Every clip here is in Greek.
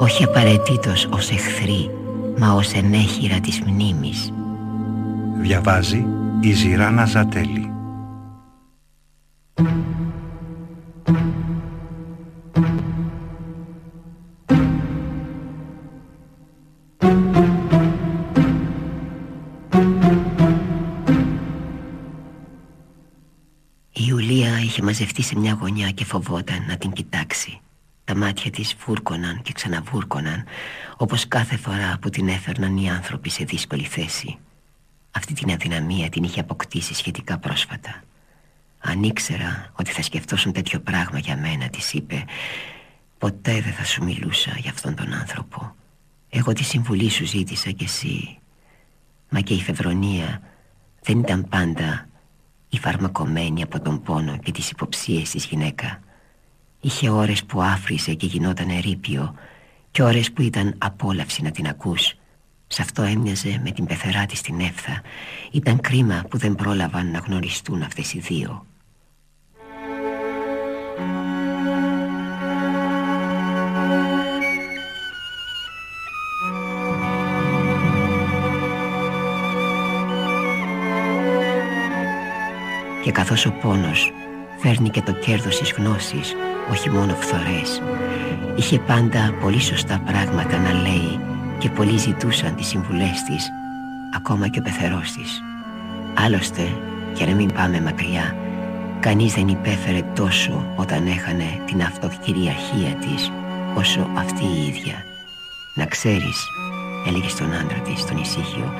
όχι απαραίτητος ως εχθροί, μα ως ενέχειρα της μνήμης. Διαβάζει η Ζηράνα Ζατέλη. Η Ιουλία είχε μαζευτεί σε μια γωνιά και φοβόταν να την κοιτάξει. Τα μάτια της βούρκωναν και ξαναβούρκωναν όπως κάθε φορά που την έφερναν οι άνθρωποι σε δύσκολη θέση. Αυτή την αδυναμία την είχε αποκτήσει σχετικά πρόσφατα. Αν ήξερα ότι θα σκεφτόσουν τέτοιο πράγμα για μένα, της είπε Ποτέ δεν θα σου μιλούσα για αυτόν τον άνθρωπο. Εγώ τη συμβουλή σου ζήτησα κι εσύ. Μα και η φευρονία δεν ήταν πάντα η φαρμακομένη από τον πόνο και τις υποψίες της γυναίκα. Είχε ώρες που άφρισε και γινόταν ερήπιο και ώρες που ήταν απόλαυση να την ακούς. Σ' αυτό έμοιαζε με την πεθερά της την έφθα. Ήταν κρίμα που δεν πρόλαβαν να γνωριστούν αυτές οι δύο. Και καθώς ο πόνος φέρνει και το κέρδος της γνώσης, όχι μόνο φθορές, είχε πάντα πολύ σωστά πράγματα να λέει και πολλοί ζητούσαν τις συμβουλές της, ακόμα και ο πεθερός της. Άλλωστε, για να μην πάμε μακριά, κανείς δεν υπέφερε τόσο όταν έχανε την αυτοκυριαρχία της, όσο αυτή η ίδια. Να ξέρεις, έλεγε στον άντρα της, τον ησύχιο,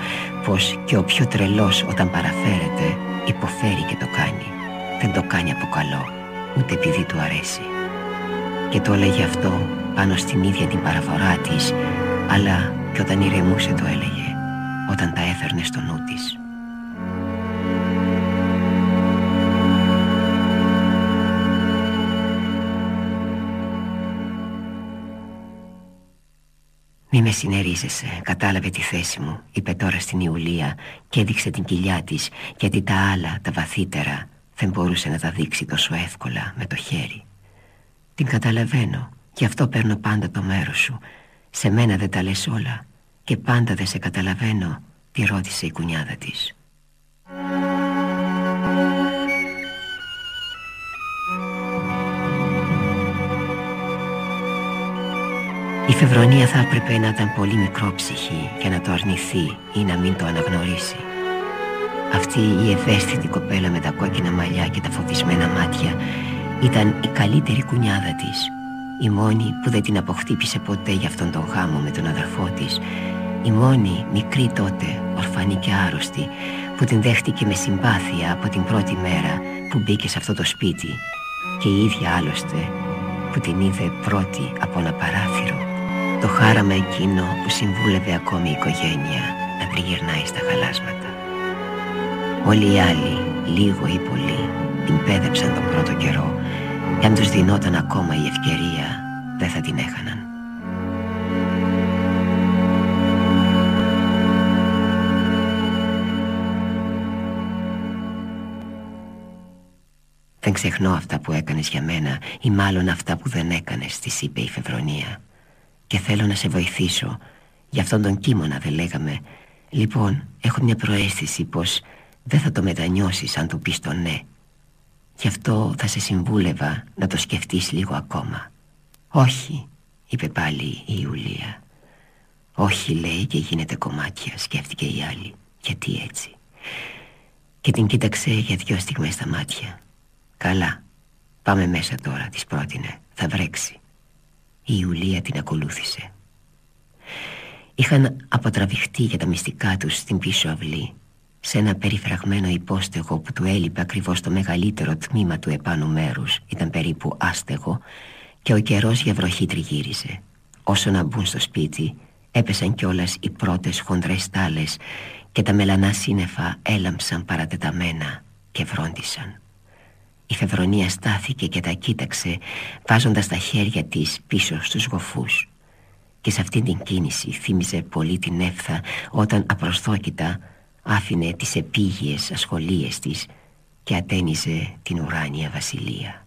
πως και ο πιο τρελός όταν παραφέρεται υποφέρει και το κάνει. Δεν το κάνει από καλό, ούτε επειδή του αρέσει. Και το έλεγε αυτό πάνω στην ίδια την παραφορά της, αλλά και όταν ηρεμούσε το έλεγε, όταν τα έφερνε στο νου της. Μη με συνερίζεσαι, κατάλαβε τη θέση μου, είπε τώρα στην Ιουλία και έδειξε την κοιλιά της, γιατί τα άλλα, τα βαθύτερα, δεν μπορούσε να τα δείξει τόσο εύκολα με το χέρι. Την καταλαβαίνω, γι' αυτό παίρνω πάντα το μέρος σου. Σε μένα δεν τα λες όλα και πάντα δεν σε καταλαβαίνω, τη ρώτησε η κουνιάδα της. Η Φευρονία θα έπρεπε να ήταν πολύ μικρόψυχη για να το αρνηθεί ή να μην το αναγνωρίσει. Αυτή η ευαίσθητη κοπέλα με τα κόκκινα μαλλιά και τα φοβισμένα μάτια ήταν η καλύτερη κουνιάδα της. Η μόνη που δεν την αποχτύπησε ποτέ για αυτόν τον γάμο με τον αδερφό της. Η μόνη μικρή τότε, ορφανή και άρρωστη που την δέχτηκε με συμπάθεια από την πρώτη μέρα που μπήκε σε αυτό το σπίτι και η ίδια άλλωστε που την είδε πρώτη από ένα παράθυρο. Το χάραμα εκείνο που συμβούλευε ακόμη η οικογένεια να τριγυρνάει στα χαλάσματα. Όλοι οι άλλοι, λίγο ή πολύ, την πέδεψαν τον πρώτο καιρό και αν τους δινόταν ακόμα η ευκαιρία, δεν θα την έχαναν. Δεν ξεχνώ αυτά που έκανες για μένα ή μάλλον αυτά που δεν έκανες, της είπε η Φευρονία. Και θέλω να σε βοηθήσω. Για αυτόν τον κίμωνα δεν λέγαμε. Λοιπόν, έχω μια προαίσθηση πως δεν θα το μετανιώσεις αν του πεις το ναι Γι' αυτό θα σε συμβούλευα να το σκεφτείς λίγο ακόμα. Όχι, είπε πάλι η Ιουλία. Όχι λέει και γίνεται κομμάτια, σκέφτηκε η άλλη. Γιατί έτσι. Και την κοίταξε για δυο στιγμές στα μάτια. Καλά, πάμε μέσα τώρα, της πρότεινε. Θα βρέξει. Η Ιουλία την ακολούθησε. Είχαν αποτραβηχτεί για τα μυστικά τους στην πίσω αυλή σε ένα περιφραγμένο υπόστεγο που του έλειπε ακριβώς το μεγαλύτερο τμήμα του επάνω μέρους ήταν περίπου άστεγο και ο καιρός για βροχή τριγύριζε. Όσο να μπουν στο σπίτι Έπεσαν κιόλας οι πρώτες χοντρές στάλες και τα μελανά σύννεφα έλαμψαν παρατεταμένα και βρόντισαν. Η Φεβρονία στάθηκε και τα κοίταξε βάζοντας τα χέρια της πίσω στους γοφούς και σε αυτήν την κίνηση θύμιζε πολύ την έφθα όταν απροσδόκητα άφηνε τις επίγειες ασχολίες της και ατένιζε την ουράνια βασιλεία.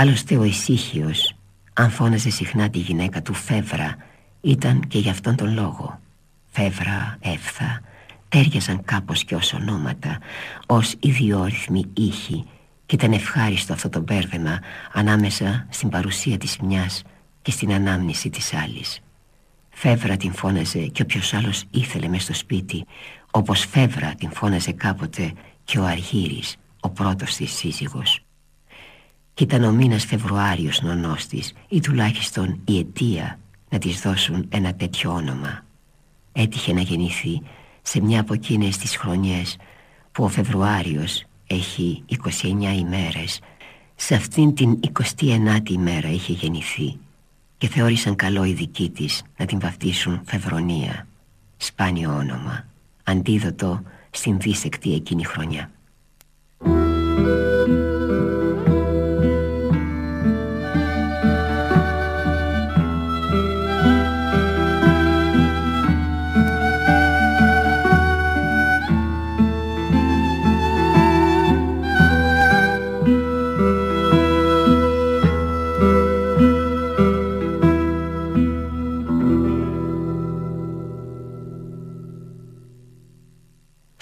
Άλλωστε ο ησύχιος αν φώναζε συχνά τη γυναίκα του Φεύρα ήταν και για αυτόν τον λόγο. Φεύρα, Εύθα τέριαζαν κάπως και ως ονόματα ως ιδιόρυθμοι ήχοι και ήταν ευχάριστο αυτό το μπέρδεμα ανάμεσα στην παρουσία της μιας και στην ανάμνηση της άλλης. Φεύρα την φώναζε και όποιος άλλος ήθελε μες στο σπίτι όπως Φεύρα την φώναζε κάποτε και ο Αργύρης, ο πρώτος της σύζυγος. κι ήταν ο μήνας Φεβρουάριος νονός της ή τουλάχιστον η αιτία να της δώσουν ένα τέτοιο όνομα. Έτυχε να γεννηθεί σε μια από εκείνες τις χρονιές που ο Φεβρουάριος έχει 29 ημέρες. Σε αυτήν την 29η ημέρα είχε γεννηθεί και θεώρησαν καλό οι δικοί της να την βαφτίσουν Φεβρονία. Σπάνιο όνομα αντίδοτο στην δίσεκτη εκείνη χρονιά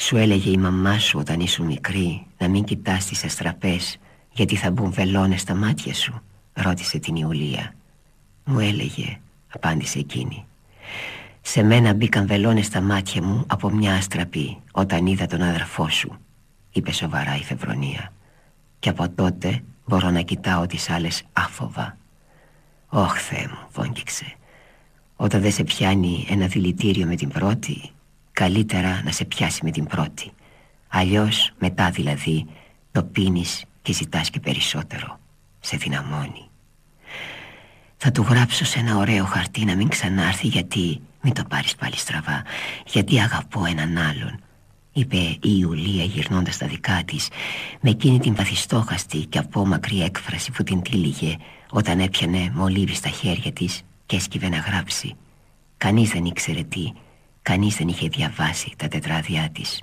Σου έλεγε η μαμά σου όταν ήσουν μικρή να μην κοιτάς τις αστραπές γιατί θα μπουν βελόνες στα μάτια σου ρώτησε την Ιουλία. Μου έλεγε, απάντησε εκείνη. Σε μένα μπήκαν βελόνες στα μάτια μου από μια αστραπή όταν είδα τον αδερφό σου είπε σοβαρά η Φεβρονία. Και από τότε μπορώ να κοιτάω τις άλλες άφοβα. Ωχ Θεέ μου, βόγγιξε. Όταν δεν σε πιάνει ένα δηλητήριο με την πρώτη Καλύτερα να σε πιάσει με την πρώτη. Αλλιώς μετά δηλαδή το πίνεις και ζητάς και περισσότερο. Σε δυναμώνει. Θα του γράψω σε ένα ωραίο χαρτί να μην ξανάρθει γιατί Μην το πάρεις πάλι στραβά. Γιατί αγαπώ έναν άλλον Είπε η Ιουλία γυρνώντας τα δικά της Με εκείνη την βαθιστόχαστη και απόμακρη έκφραση που την τύλιγε Όταν έπιανε μολύβι στα χέρια της και έσκυβε να γράψει. Κανείς δεν ήξερε τι Κανείς δεν είχε διαβάσει τα τετράδια της.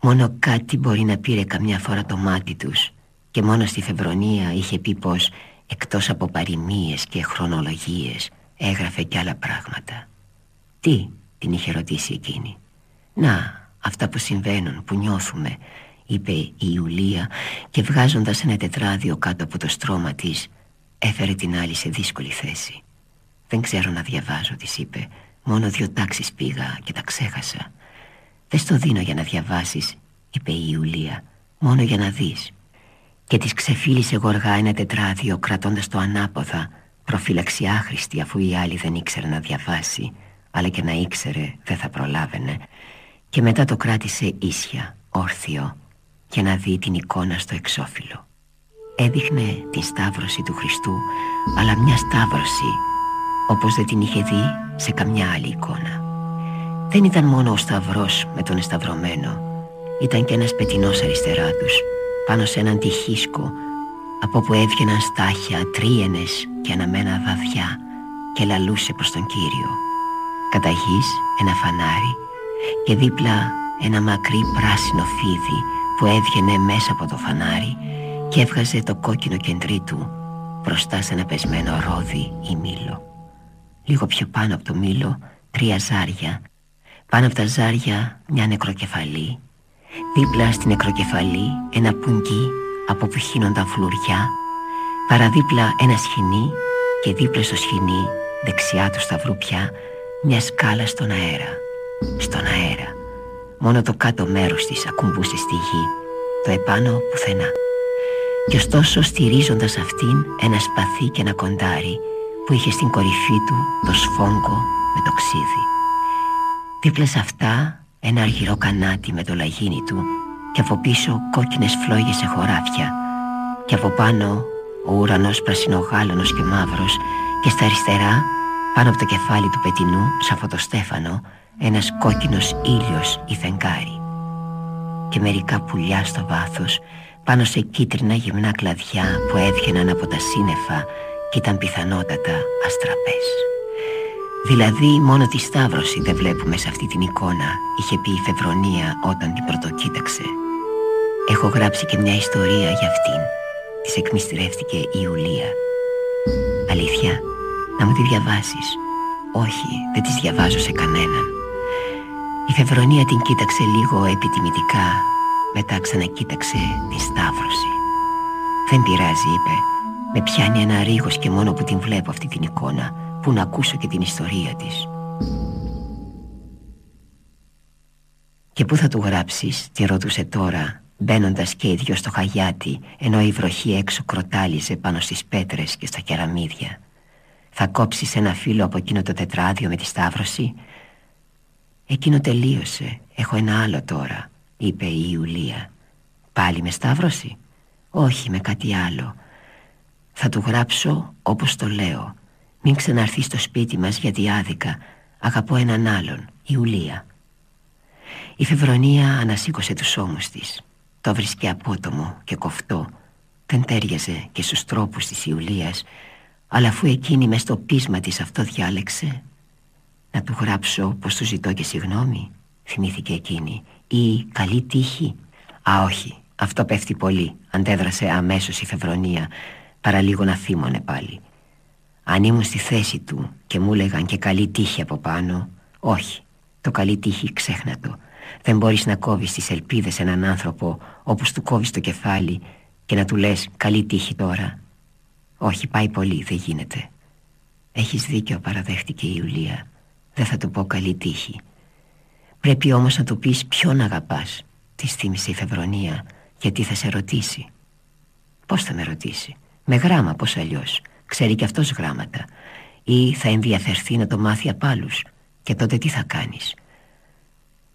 Μόνο κάτι μπορεί να πήρε καμιά φορά το μάτι τους Και μόνο στη Φεβρονία είχε πει πως Εκτός από παροιμίες και χρονολογίες Έγραφε κι άλλα πράγματα. Τι την είχε ρωτήσει εκείνη. Να αυτά που συμβαίνουν που νιώθουμε Είπε η Ιουλία Και βγάζοντας ένα τετράδιο κάτω από το στρώμα της Έφερε την άλλη σε δύσκολη θέση. Δεν ξέρω να διαβάζω της είπε Μόνο δύο τάξεις πήγα και τα ξέχασα. Δεν στο δίνω για να διαβάσεις Είπε η Ιουλία. Μόνο για να δεις. Και της ξεφύλισε γοργά ένα τετράδιο Κρατώντας το ανάποδα Προφύλαξη άχρηστη αφού η άλλη δεν ήξερε να διαβάσει Αλλά και να ήξερε δεν θα προλάβαινε. Και μετά το κράτησε ίσια, όρθιο Και να δει την εικόνα στο εξώφυλλο. Έδειχνε την σταύρωση του Χριστού Αλλά μια σταύρωση όπως δεν την είχε δει σε καμιά άλλη εικόνα. Δεν ήταν μόνο ο σταυρός με τον εσταυρωμένο, ήταν και ένας πετινός αριστερά τους, πάνω σε έναν τυχίσκο, από που έβγαιναν στάχια τρίενες και αναμένα βαδιά και λαλούσε προς τον Κύριο. Κατά γης ένα φανάρι και δίπλα ένα μακρύ πράσινο φίδι που έβγαινε μέσα από το φανάρι και έβγαζε το κόκκινο κεντρί του μπροστά σε ένα πεσμένο ρόδι ή μήλο. Λίγο πιο πάνω από το μήλο τρία ζάρια. Πάνω από τα ζάρια μια νεκροκεφαλή. Δίπλα στην νεκροκεφαλή ένα πουγγί από που χύνονταν φλουριά. Παραδίπλα ένα σχοινί και δίπλα στο σχοινί δεξιά του σταυρού πια μια σκάλα στον αέρα. Στον αέρα. Μόνο το κάτω μέρος της ακουμπούσε στη γη Το επάνω πουθενά. Και ωστόσο στηρίζοντας αυτήν ένα σπαθί και ένα κοντάρι Που είχε στην κορυφή του το σφόγκο με το ξύδι Δίπλα σε αυτά ένα αργυρό κανάτι με το λαγίνι του Και από πίσω κόκκινες φλόγες σε χωράφια Και από πάνω ο ουρανός πρασινογάλωνος και μαύρος Και στα αριστερά πάνω από το κεφάλι του πετινού, σαν φωτοστέφανο, ένας κόκκινος ήλιος ή φεγγάρι. Και μερικά πουλιά στο βάθος, πάνω σε κίτρινα γυμνά κλαδιά που έβγαιναν από τα σύννεφα και ήταν πιθανότατα αστραπές. Δηλαδή μόνο τη Σταύρωση δεν βλέπουμε σε αυτή την εικόνα, είχε πει η Φεβρονία όταν την πρωτοκοίταξε. Έχω γράψει και μια ιστορία για αυτήν, της εκμυστηρεύτηκε η Ιουλία. Αλήθεια, να μου τη διαβάσεις; Όχι, δεν τις διαβάζω σε κανέναν Η Φεβρονία την κοίταξε λίγο επιτιμητικά Μετά ξανακοίταξε τη Σταύρωση Δεν πειράζει, είπε Με πιάνει ένα ρίγος και μόνο που την βλέπω αυτή την εικόνα Που να ακούσω και την ιστορία της. «Και πού θα του γράψεις» τη ρωτούσε τώρα Μπαίνοντας και οι δυο στο χαγιάτι Ενώ η βροχή έξω κροτάλιζε πάνω στις πέτρες και στα κεραμίδια. Θα κόψεις ένα φύλλο από εκείνο το τετράδιο με τη σταύρωση; Εκείνο τελείωσε. Έχω ένα άλλο τώρα Είπε η Ιουλία. Πάλι με σταύρωση; Όχι με κάτι άλλο Θα του γράψω όπως το λέω. Μην ξαναρθείς στο σπίτι μας γιατί άδικα. Αγαπώ έναν άλλον Ιουλία Η Φεβρονία ανασήκωσε τους ώμους της. Το βρίσκε απότομο και κοφτό. Δεν τέριαζε και στους τρόπους της Ιουλίας αλλά αφού εκείνη μες στο πείσμα της αυτό διάλεξε Να του γράψω πως του ζητώ και συγγνώμη Θυμήθηκε εκείνη. Ή καλή τύχη Α όχι, αυτό πέφτει πολύ Αντέδρασε αμέσως η Φεβρονία Παρά λίγο να θύμωνε πάλι. Αν ήμουν στη θέση του Και μου έλεγαν και καλή τύχη από πάνω Όχι, το καλή τύχη ξέχνα το. Δεν μπορείς να κόβεις τις ελπίδες έναν άνθρωπο Όπως του κόβεις το κεφάλι Και να του λες καλή τύχη τώρα όχι πάει πολύ δεν γίνεται. Έχεις δίκιο παραδέχτηκε η Ιουλία. Δεν θα του πω καλή τύχη. Πρέπει όμως να του πεις ποιον αγαπάς Της θύμισε η Φεβρονία Γιατί θα σε ρωτήσει. Πώς θα με ρωτήσει; Με γράμμα πως αλλιώς. Ξέρει και αυτός γράμματα. Ή θα ενδιαφερθεί να το μάθει απ' άλλους. Και τότε τι θα κάνεις.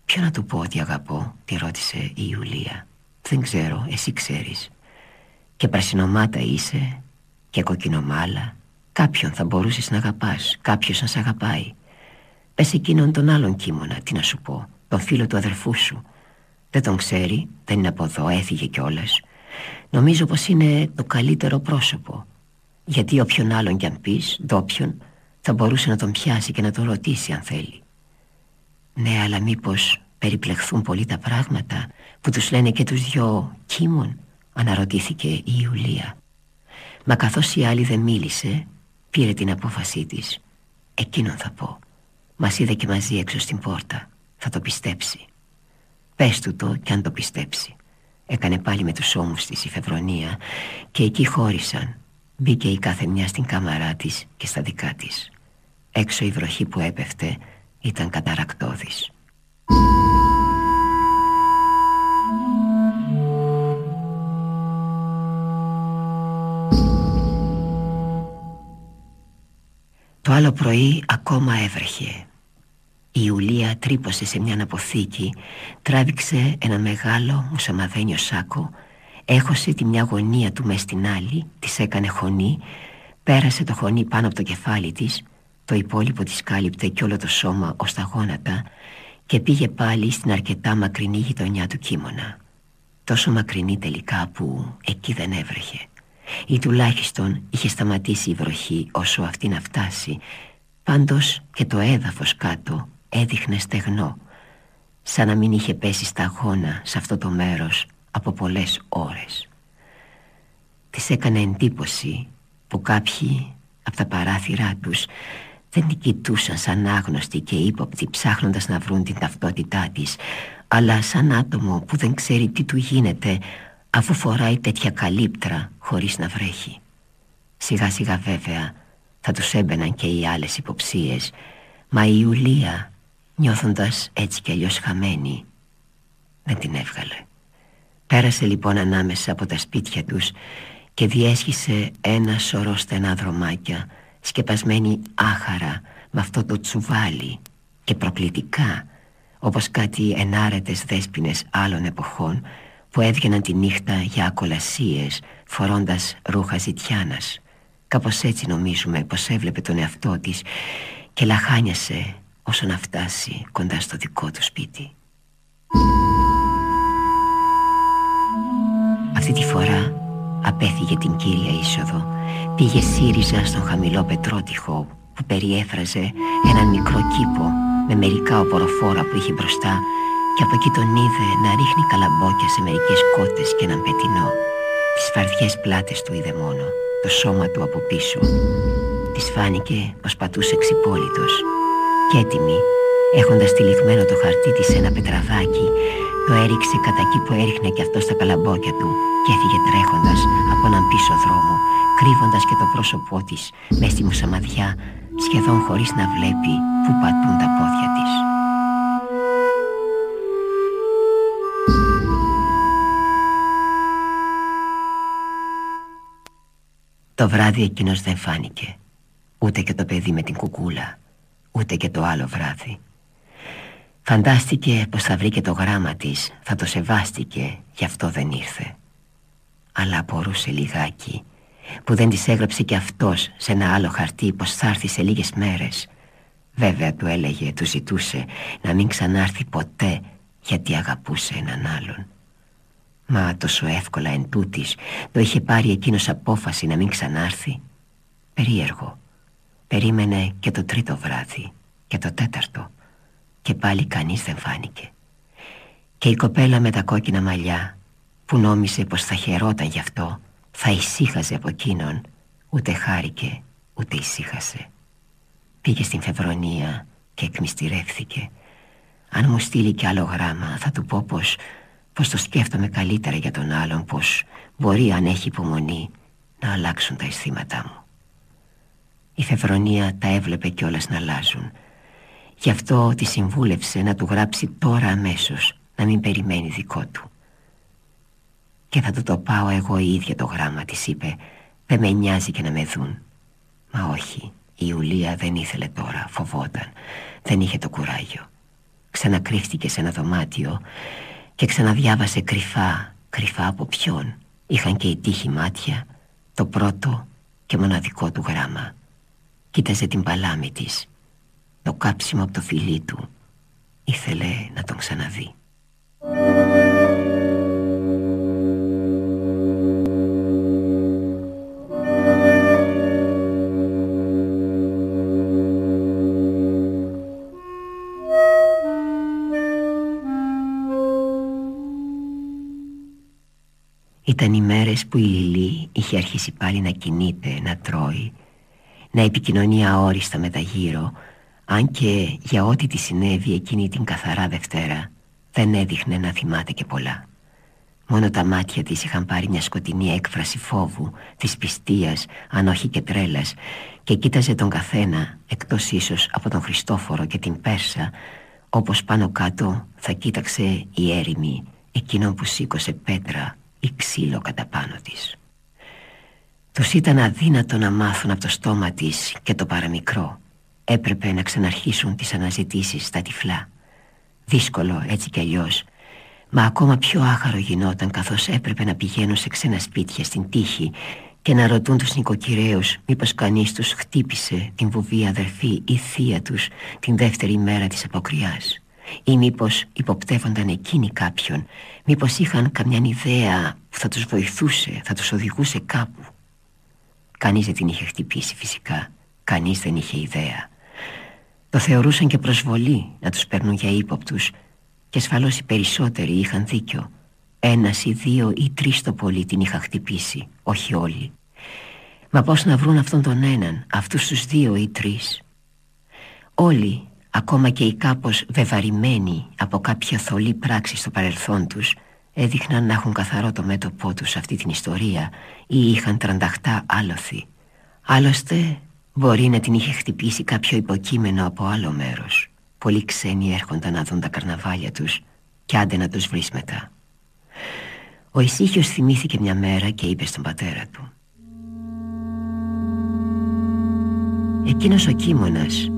Ποιο να του πω ότι αγαπώ Τη ρώτησε η Ιουλία. Δεν ξέρω εσύ ξέρεις. Και πρασινομάτα είσαι και κοκκινομάλα. Κάποιον θα μπορούσες να αγαπάς Κάποιος να σε αγαπάει. Πες εκείνον τον άλλον κίμωνα Τι να σου πω Τον φίλο του αδερφού σου. Δεν τον ξέρει Δεν είναι από εδώ Έφυγε κιόλας Νομίζω πως είναι το καλύτερο πρόσωπο. Γιατί όποιον άλλον κι αν πεις Ντόπιον Θα μπορούσε να τον πιάσει και να τον ρωτήσει αν θέλει. Ναι αλλά μήπως περιπλεχθούν πολύ τα πράγματα Που τους λένε και τους δυο κίμων Αναρωτήθηκε η Ιουλία. Μα καθώς η άλλη δεν μίλησε Πήρε την απόφασή της. Εκείνον θα πω. Μας είδε και μαζί έξω στην πόρτα. Θα το πιστέψει. Πες του το κι αν το πιστέψει Έκανε πάλι με τους ώμους της η Φεβρονία Και εκεί χώρισαν. Μπήκε η κάθε μια στην κάμαρά της και στα δικά της. Έξω η βροχή που έπεφτε ήταν καταρακτώδης. Το άλλο πρωί ακόμα έβρεχε Η Ιουλία τρύπωσε σε μια αποθήκη Τράβηξε ένα μεγάλο μουσαμαδένιο σάκο Έχωσε τη μια γωνία του μες στην άλλη Της έκανε χωνή Πέρασε το χωνί πάνω από το κεφάλι της Το υπόλοιπο της κάλυπτε και όλο το σώμα ως τα γόνατα Και πήγε πάλι στην αρκετά μακρινή γειτονιά του κίμωνα. Τόσο μακρινή τελικά που εκεί δεν έβρεχε. Ή τουλάχιστον είχε σταματήσει η βροχή όσο αυτή να φτάσει Πάντως και το έδαφος κάτω έδειχνε στεγνό Σαν να μην είχε πέσει σταγόνα σε αυτό το μέρος από πολλές ώρες Της έκανε εντύπωση που κάποιοι από τα παράθυρά τους δεν την κοιτούσαν σαν άγνωστοι και ύποπτοι ψάχνοντας να βρουν την ταυτότητά της αλλά σαν άτομο που δεν ξέρει τι του γίνεται αφού φοράει τέτοια καλύπτρα χωρίς να βρέχει. Σιγά σιγά βέβαια θα τους έμπαιναν και οι άλλες υποψίες Μα η Ιουλία νιώθοντας έτσι κι αλλιώς χαμένη δεν την έβγαλε. Πέρασε λοιπόν ανάμεσα από τα σπίτια τους και διέσχισε ένα σωρό στενά δρομάκια σκεπασμένη άχαρα με αυτό το τσουβάλι και προκλητικά όπως κάτι ενάρετες δέσποινες άλλων εποχών που έβγαιναν τη νύχτα για ακολασίες φορώντας ρούχα ζητιάνας. Κάπως έτσι νομίζουμε πως έβλεπε τον εαυτό της και λαχάνιασε όσο να φτάσει κοντά στο δικό του σπίτι. Αυτή τη φορά απέφυγε την κύρια είσοδο. Πήγε σύριζα στον χαμηλό πετρότυχο που περιέφραζε έναν μικρό κήπο με μερικά οποροφόρα που είχε μπροστά και από εκεί τον είδε να ρίχνει καλαμπόκια σε μερικές κότες και έναν πετινό. Τις φαρδιές πλάτες του είδε μόνο, το σώμα του από πίσω. Της φάνηκε πως πατούσε ξυπόλυτος και έτοιμη, έχοντας τυλιγμένο το χαρτί της σε ένα πετραδάκι το έριξε κατά εκεί που έριχνε και αυτό στα καλαμπόκια του και έφυγε τρέχοντας από έναν πίσω δρόμο κρύβοντας και το πρόσωπό της μες στη μουσαμαδιά σχεδόν χωρίς να βλέπει που πατούν τα πόδια της. Το βράδυ εκείνος δεν φάνηκε Ούτε και το παιδί με την κουκούλα Ούτε και το άλλο βράδυ. Φαντάστηκε πως θα βρει και το γράμμα της Θα το σεβάστηκε Γι' αυτό δεν ήρθε. Αλλά απορούσε λιγάκι Που δεν της έγραψε και αυτός Σε ένα άλλο χαρτί πως θα έρθει σε λίγες μέρες. Βέβαια του έλεγε, του ζητούσε Να μην ξανάρθει ποτέ Γιατί αγαπούσε έναν άλλον. Μα τόσο εύκολα εν τούτης, Το είχε πάρει εκείνος απόφαση να μην ξανάρθει. Περίεργο Περίμενε και το τρίτο βράδυ Και το τέταρτο Και πάλι κανείς δεν φάνηκε. Και η κοπέλα με τα κόκκινα μαλλιά Που νόμισε πως θα χαιρόταν γι' αυτό Θα ησύχαζε από εκείνον Ούτε χάρηκε ούτε ησύχασε. Πήγε στην Φεβρονία και εκμυστηρεύθηκε. Αν μου στείλει κι άλλο γράμμα θα του πω πως Πως το σκέφτομαι καλύτερα για τον άλλον Πως μπορεί αν έχει υπομονή Να αλλάξουν τα αισθήματά μου η Φεβρονία τα έβλεπε κιόλας να αλλάζουν. Γι' αυτό τη συμβούλευσε να του γράψει τώρα αμέσως Να μην περιμένει δικό του. Και θα του το πάω εγώ η ίδια το γράμμα της είπε. Δεν με νοιάζει και να με δουν Μα όχι Η Ιουλία δεν ήθελε τώρα Φοβόταν. Δεν είχε το κουράγιο. Ξανακρύφτηκε σε ένα δωμάτιο Και ξαναδιάβασε κρυφά Κρυφά από ποιον. Είχαν και οι τύχοι μάτια Το πρώτο και μοναδικό του γράμμα Κοίταζε την παλάμη της. Το κάψιμο από το φιλί του Ήθελε να τον ξαναδεί. Ήταν οι μέρες που η Λιλή είχε αρχίσει πάλι να κινείται, να τρώει να επικοινωνεί αόριστα με τα γύρω αν και για ό,τι τη συνέβη εκείνη την καθαρά Δευτέρα δεν έδειχνε να θυμάται και πολλά. Μόνο τα μάτια της είχαν πάρει μια σκοτεινή έκφραση φόβου, της πιστίας, αν όχι και τρέλας και κοίταζε τον καθένα, εκτός ίσως από τον Χριστόφορο και την Πέρσα όπως πάνω κάτω θα κοίταξε η έρημη εκείνον που σήκωσε πέτρα ή ξύλο κατά πάνω της. Τους ήταν αδύνατο να μάθουν από το στόμα της και το παραμικρό. Έπρεπε να ξαναρχίσουν τις αναζητήσεις στα τυφλά. Δύσκολο έτσι κι αλλιώς. Μα ακόμα πιο άχαρο γινόταν καθώς έπρεπε να πηγαίνουν σε ξένα σπίτια στην τύχη Και να ρωτούν τους νοικοκυρέους μήπως κανείς τους χτύπησε την βουβή αδερφή ή θεία τους την δεύτερη μέρα της αποκριάς. Ή μήπως υποπτεύονταν εκείνοι κάποιον Μήπως είχαν καμιά ιδέα που θα τους βοηθούσε, θα τους οδηγούσε κάπου Κανείς δεν την είχε χτυπήσει φυσικά. Κανείς δεν είχε ιδέα. Το θεωρούσαν και προσβολή να τους παίρνουν για ύποπτους. Και ασφαλώς οι περισσότεροι είχαν δίκιο. Ένας ή δύο ή τρεις το πολύ την είχα χτυπήσει Όχι όλοι. Μα πώς να βρουν αυτόν τον έναν Αυτούς τους δύο ή τρεις; Όλοι Ακόμα και οι κάπως βεβαρημένοι Από κάποια θολή πράξη στο παρελθόν τους έδειχναν να έχουν καθαρό το μέτωπό τους αυτή την ιστορία ή είχαν τρανταχτά άλοθη. Άλλωστε Μπορεί να την είχε χτυπήσει κάποιο υποκείμενο από άλλο μέρος. Πολλοί ξένοι έρχονταν να δουν τα καρναβάλια τους Κι άντε να τους βρεις μετά. Ο Ισύχιος θυμήθηκε μια μέρα και είπε στον πατέρα του. Εκείνος ο κίμωνας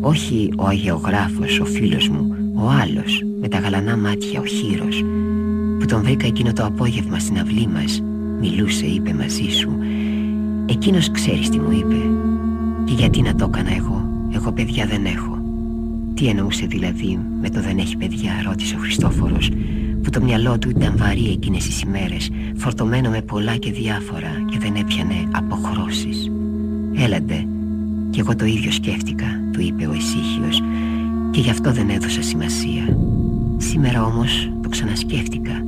Όχι ο αγεωγράφος, ο φίλος μου Ο άλλος, με τα γαλανά μάτια, ο χείρος Που τον βρήκα εκείνο το απόγευμα στην αυλή μας Μιλούσε, είπε μαζί σου. Εκείνος ξέρεις τι μου είπε. Και γιατί να το έκανα εγώ. Εγώ παιδιά δεν έχω. Τι εννοούσε δηλαδή με το δεν έχει παιδιά Ρώτησε ο Χριστόφορος Που το μυαλό του ήταν βαρύ εκείνες τις ημέρες Φορτωμένο με πολλά και διάφορα Και δεν έπιανε αποχρώσεις. Έλαντε Κι εγώ το ίδιο σκέφτηκα Του είπε ο ησύχιος Και γι' αυτό δεν έδωσα σημασία Σήμερα όμως το ξανασκέφτηκα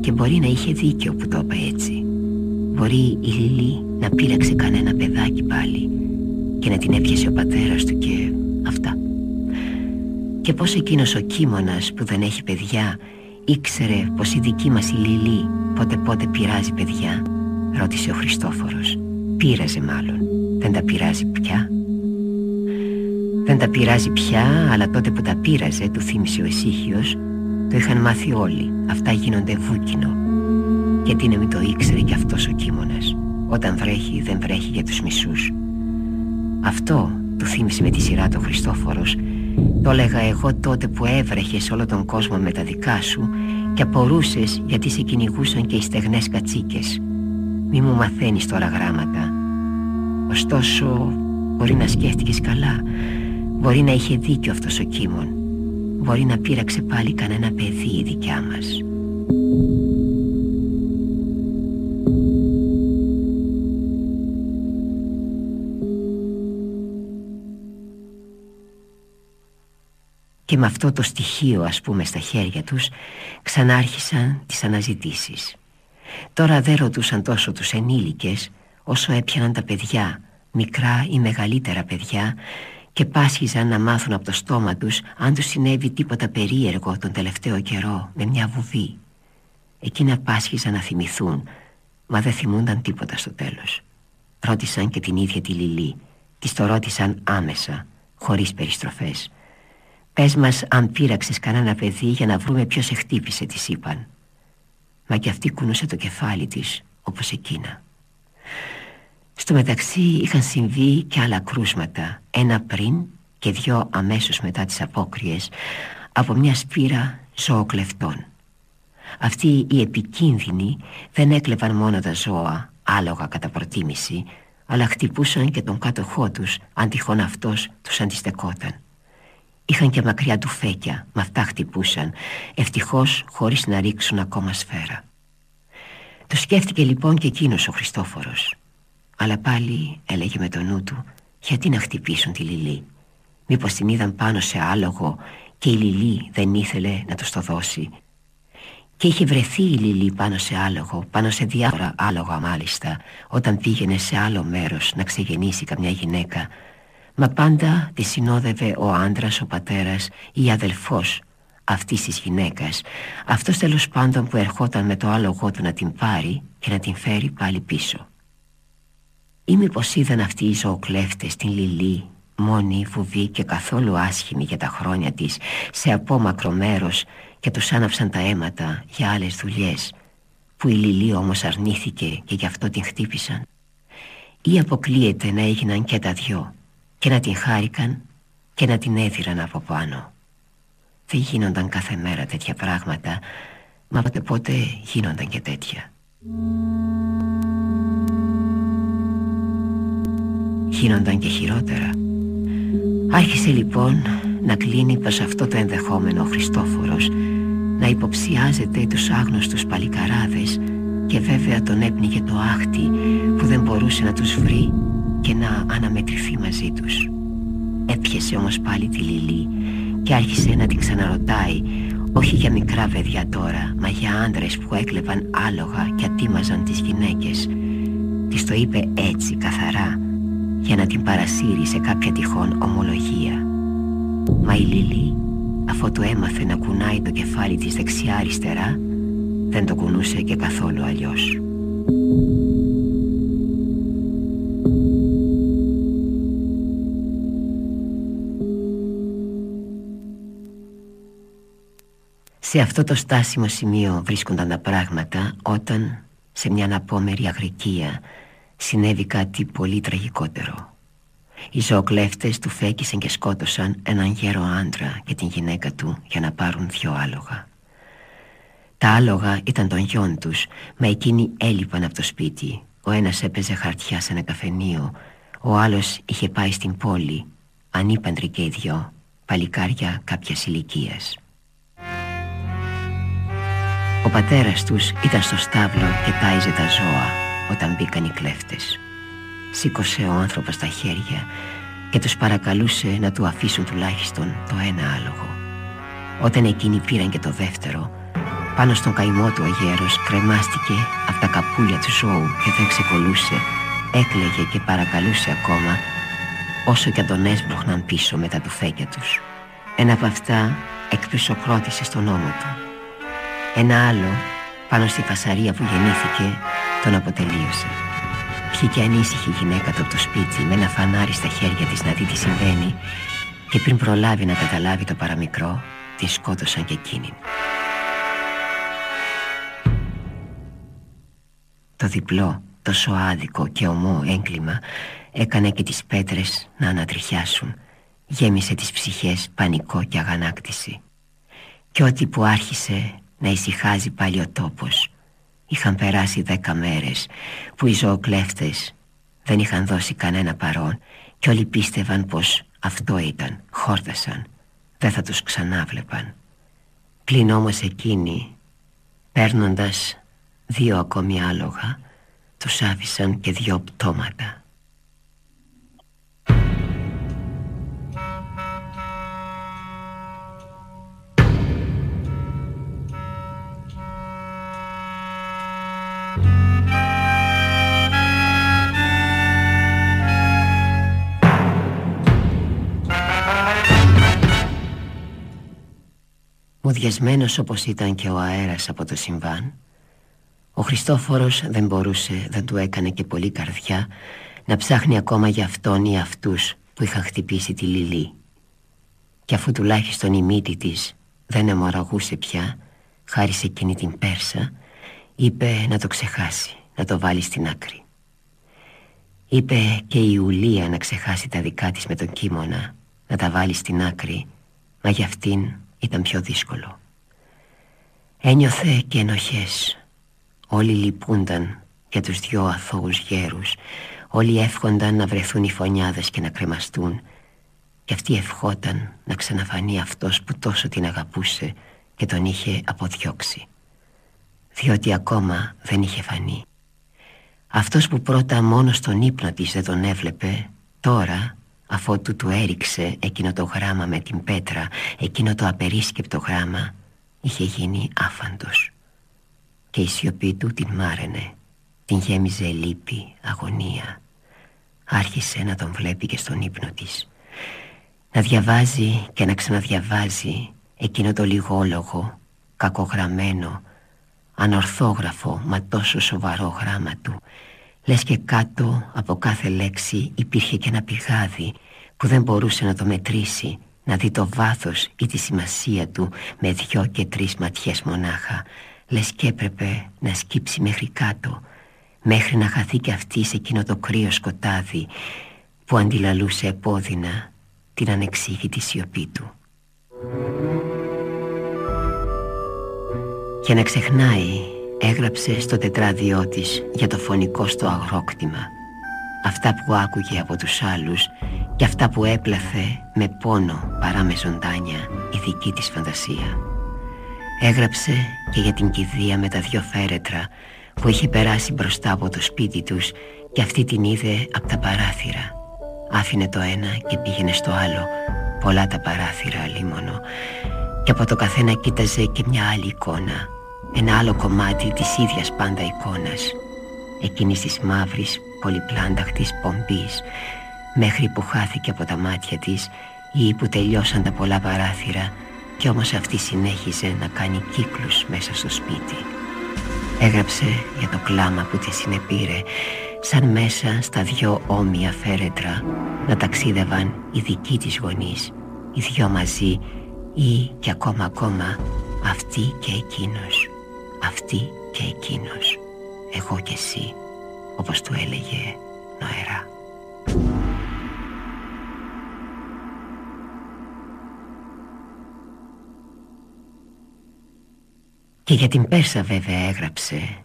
Και μπορεί να είχε δίκιο που το είπα έτσι Μπορεί η Λίλη να πήραξε κανένα παιδάκι πάλι και να την έπιασε ο πατέρας του και αυτά. Και πως εκείνος ο κίμωνας που δεν έχει παιδιά ήξερε πως η δική μας η Λίλη πότε πότε πειράζει παιδιά ρώτησε ο Χριστόφορος. Πείραζε μάλλον. Δεν τα πειράζει πια. Δεν τα πειράζει πια, αλλά τότε που τα πείραζε, του θύμισε ο Εσύχιος, το είχαν μάθει όλοι. Αυτά γίνονται βούκινο. Γιατί να μην το ήξερε κι αυτός ο κίμωνας. Όταν βρέχει δεν βρέχει για τους μισούς. Αυτό του θύμισε με τη σειρά το Χριστόφορος. Το έλεγα εγώ τότε που έβρεχες όλο τον κόσμο με τα δικά σου Και απορούσες γιατί σε κυνηγούσαν και οι στεγνές κατσίκες. Μη μου μαθαίνεις τώρα γράμματα. Ωστόσο μπορεί να σκέφτηκες καλά Μπορεί να είχε δίκιο αυτός ο κίμων Μπορεί να πείραξε πάλι κανένα παιδί η δικιά μας και με αυτό το στοιχείο ας πούμε στα χέρια τους ξανάρχισαν τις αναζητήσεις. Τώρα δεν ρωτούσαν τόσο τους ενήλικες όσο έπιαναν τα παιδιά, μικρά ή μεγαλύτερα παιδιά και πάσχιζαν να μάθουν από το στόμα τους αν τους συνέβη τίποτα περίεργο τον τελευταίο καιρό με μια βουβή. Εκείνα πάσχιζαν να θυμηθούν, μα δεν θυμούνταν τίποτα στο τέλος. Ρώτησαν και την ίδια τη Λιλή, της το ρώτησαν άμεσα, χωρίς περιστροφές. Πες μας αν πείραξες κανένα παιδί για να βρούμε ποιος εχτύπησε της είπαν Μα κι αυτή κουνούσε το κεφάλι της όπως εκείνα Στο μεταξύ είχαν συμβεί και άλλα κρούσματα Ένα πριν και δυο αμέσως μετά τις απόκριες Από μια σπήρα ζωοκλεφτών Αυτοί οι επικίνδυνοι δεν έκλεβαν μόνο τα ζώα Άλογα κατά προτίμηση Αλλά χτυπούσαν και τον κάτοχό τους Αν τυχόν αυτός τους αντιστεκόταν Είχαν και μακριά του φέκια, με αυτά χτυπούσαν, ευτυχώς χωρίς να ρίξουν ακόμα σφαίρα. Το σκέφτηκε λοιπόν και εκείνος ο Χριστόφορος. Αλλά πάλι έλεγε με το νου του, γιατί να χτυπήσουν τη Λιλή; Μήπως την είδαν πάνω σε άλογο και η Λιλή δεν ήθελε να τους το δώσει. Και είχε βρεθεί η Λιλή πάνω σε άλογο, πάνω σε διάφορα άλογα μάλιστα, όταν πήγαινε σε άλλο μέρος να ξεγεννήσει καμιά γυναίκα Μα πάντα τη συνόδευε ο άντρας, ο πατέρας ή αδελφός αυτής της γυναίκας Αυτός τέλος πάντων που ερχόταν με το άλογο του να την πάρει και να την φέρει πάλι πίσω Ή μήπως είδαν αυτοί οι ζωοκλέφτες την Λιλή Μόνη, φουβή και καθόλου άσχημη για τα χρόνια της Σε απόμακρο μέρος και τους άναψαν τα αίματα για άλλες δουλειές Που η Λιλή όμως αρνήθηκε και γι' αυτό την χτύπησαν Ή αποκλείεται να έγιναν και τα δυο και να την χάρηκαν και να την έδιραν από πάνω. Δεν γίνονταν κάθε μέρα τέτοια πράγματα, μα πότε πότε γίνονταν και τέτοια. Γίνονταν και χειρότερα. Άρχισε λοιπόν να κλείνει προς αυτό το ενδεχόμενο ο Χριστόφορος, να υποψιάζεται τους άγνωστους παλικαράδες και βέβαια τον έπνιγε το άχτη που δεν μπορούσε να τους βρει και να αναμετρηθεί μαζί τους. Έπιασε όμως πάλι τη Λιλή και άρχισε να την ξαναρωτάει όχι για μικρά παιδιά τώρα, μα για άντρες που έκλεβαν άλογα και ατίμαζαν τις γυναίκες. Της το είπε έτσι καθαρά για να την παρασύρει σε κάποια τυχόν ομολογία. Μα η Λίλη, αφού το έμαθε να κουνάει το κεφάλι της δεξιά-αριστερά, δεν το κουνούσε και καθόλου αλλιώς. Σε αυτό το στάσιμο σημείο βρίσκονταν τα πράγματα όταν, σε μια αναπόμερη αγρικία, συνέβη κάτι πολύ τραγικότερο. Οι ζωοκλέφτες του φέκησαν και σκότωσαν έναν γέρο άντρα και την γυναίκα του για να πάρουν δυο άλογα. Τα άλογα ήταν των γιών τους, μα εκείνοι έλειπαν από το σπίτι. Ο ένας έπαιζε χαρτιά σε ένα καφενείο, ο άλλος είχε πάει στην πόλη, ανήπαντροι και οι δυο, παλικάρια κάποιας ηλικίας. Ο πατέρας τους ήταν στο στάβλο και τάιζε τα ζώα όταν μπήκαν οι κλέφτες. Σήκωσε ο άνθρωπος τα χέρια και τους παρακαλούσε να του αφήσουν τουλάχιστον το ένα άλογο. Όταν εκείνοι πήραν και το δεύτερο, πάνω στον καημό του ο γέρος κρεμάστηκε από τα καπούλια του ζώου και δεν ξεκολούσε, έκλαιγε και παρακαλούσε ακόμα όσο και αν τον έσπροχναν πίσω με τα τουφέκια τους. Ένα από αυτά εκπισοκρότησε στον ώμο του. Ένα άλλο, πάνω στη φασαρία που γεννήθηκε, τον αποτελείωσε. Βγήκε ανήσυχη γυναίκα του από το σπίτι με ένα φανάρι στα χέρια της να δει τι συμβαίνει και πριν προλάβει να καταλάβει το παραμικρό, τη σκότωσαν και εκείνη. Το διπλό, τόσο άδικο και ομό έγκλημα έκανε και τις πέτρες να ανατριχιάσουν. Γέμισε τις ψυχές πανικό και αγανάκτηση. Και ό,τι που άρχισε να ησυχάζει πάλι ο τόπος Είχαν περάσει δέκα μέρες που οι ζωοκλέφτες δεν είχαν δώσει κανένα παρόν και όλοι πίστευαν πως αυτό ήταν, χόρτασαν, δεν θα τους ξανάβλεπαν. Πλην όμως εκείνοι, παίρνοντας δύο ακόμη άλογα, τους άφησαν και δυο πτώματα. Μουδιασμένος όπως ήταν και ο αέρας από το συμβάν Ο Χριστόφορος δεν μπορούσε, δεν του έκανε και πολύ καρδιά Να ψάχνει ακόμα για αυτόν ή αυτούς που είχαν χτυπήσει τη Λιλή. Και αφού τουλάχιστον η μύτη της δεν αιμορραγούσε πια Χάρη σε εκείνη την Πέρσα Είπε να το ξεχάσει, να το βάλει στην άκρη. Είπε και η Ιουλία να ξεχάσει τα δικά της με τον κίμωνα Να τα βάλει στην άκρη Μα για αυτήν ήταν πιο δύσκολο. Ένιωθε και ενοχές. Όλοι λυπούνταν για τους δυο αθώους γέρους. Όλοι εύχονταν να βρεθούν οι φωνιάδες και να κρεμαστούν. Και αυτή ευχόταν να ξαναφανεί αυτός που τόσο την αγαπούσε Και τον είχε αποδιώξει. Διότι ακόμα δεν είχε φανεί. Αυτός που πρώτα μόνο στον ύπνο της δεν τον έβλεπε Τώρα αφότου του έριξε εκείνο το γράμμα με την πέτρα εκείνο το απερίσκεπτο γράμμα είχε γίνει άφαντος. Και η σιωπή του την μάραινε την γέμιζε λύπη, αγωνία. Άρχισε να τον βλέπει και στον ύπνο της. Να διαβάζει και να ξαναδιαβάζει εκείνο το λιγόλογο κακογραμμένο ανορθόγραφο μα τόσο σοβαρό γράμμα του Λες και κάτω από κάθε λέξη υπήρχε και ένα πηγάδι που δεν μπορούσε να το μετρήσει να δει το βάθος ή τη σημασία του με δυο και τρεις ματιές μονάχα. Λες και έπρεπε να σκύψει μέχρι κάτω Μέχρι να χαθεί και αυτή σε εκείνο το κρύο σκοτάδι Που αντιλαλούσε επώδυνα την ανεξήγητη σιωπή του. Και να ξεχνάει έγραψε στο τετράδιό της για το φωνικό στο αγρόκτημα αυτά που άκουγε από τους άλλους και αυτά που έπλαθε με πόνο παρά με ζωντάνια η δική της φαντασία. Έγραψε και για την κηδεία με τα δυο φέρετρα που είχε περάσει μπροστά από το σπίτι τους και αυτή την είδε από τα παράθυρα. Άφηνε το ένα και πήγαινε στο άλλο, πολλά τα παράθυρα αλίμονο και από το καθένα κοίταζε και μια άλλη εικόνα ένα άλλο κομμάτι της ίδιας πάντα εικόνας. Εκείνης της μαύρης πολυπλάνταχτης πομπής. Μέχρι που χάθηκε από τα μάτια της ή που τελειώσαν τα πολλά παράθυρα κι όμως αυτή συνέχιζε να κάνει κύκλους μέσα στο σπίτι. Έγραψε για το κλάμα που τη συνεπήρε σαν μέσα στα δυο όμοια φέρετρα να ταξίδευαν οι δικοί της γονείς οι δυο μαζί ή και ακόμα ακόμα Αυτή και εκείνος Αυτή και εκείνος Εγώ και εσύ Όπως του έλεγε νοερά Και για την Πέρσα βέβαια έγραψε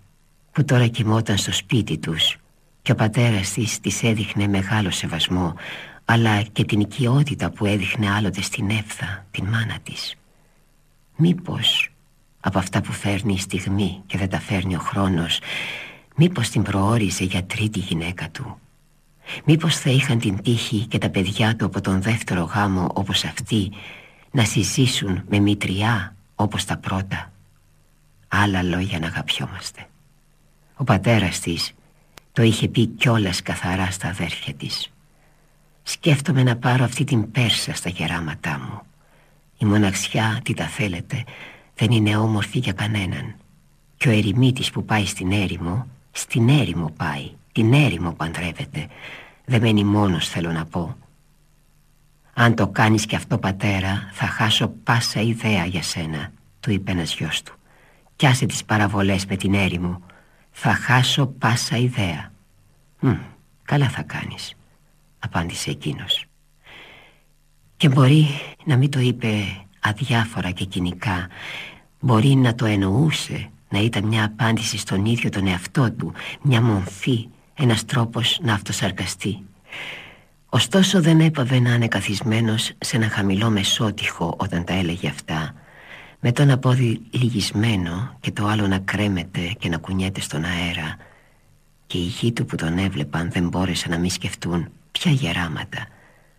που τώρα κοιμόταν στο σπίτι τους και ο πατέρας της της έδειχνε μεγάλο σεβασμό αλλά και την οικειότητα που έδειχνε άλλοτε στην Εύθα, την μάνα της. Μήπως από αυτά που φέρνει η στιγμή και δεν τα φέρνει ο χρόνος μήπως την προόριζε για τρίτη γυναίκα του; Μήπως θα είχαν την τύχη και τα παιδιά του από τον δεύτερο γάμο όπως αυτή να συζήσουν με μητριά όπως τα πρώτα; Άλλα λόγια να αγαπιόμαστε. Ο πατέρας της το είχε πει κιόλας καθαρά στα αδέρφια της. Σκέφτομαι να πάρω αυτή την Πέρσα στα γεράματά μου. Η μοναξιά, τι τα θέλετε, δεν είναι όμορφη για κανέναν. Και ο ερημίτης που πάει στην έρημο, στην έρημο πάει Την έρημο παντρεύεται. Δεν μένει μόνος θέλω να πω. Αν το κάνεις κι αυτό πατέρα Θα χάσω πάσα ιδέα για σένα Του είπε ένας γιος του. Κι άσε τις παραβολές με την έρημο. Θα χάσω πάσα ιδέα. Μ, καλά θα κάνεις απάντησε εκείνος. Και μπορεί να μην το είπε αδιάφορα και κοινικά. Μπορεί να το εννοούσε Να ήταν μια απάντηση στον ίδιο τον εαυτό του Μια μομφή, ένας τρόπος να αυτοσαρκαστεί. Ωστόσο δεν έπαβε να είναι καθισμένος σε ένα χαμηλό μεσότυχο όταν τα έλεγε αυτά. Με τον απόδι λυγισμένο και το άλλο να κρέμεται και να κουνιέται στον αέρα. Και οι γη του που τον έβλεπαν δεν μπόρεσαν να μη σκεφτούν Ποια γεράματα.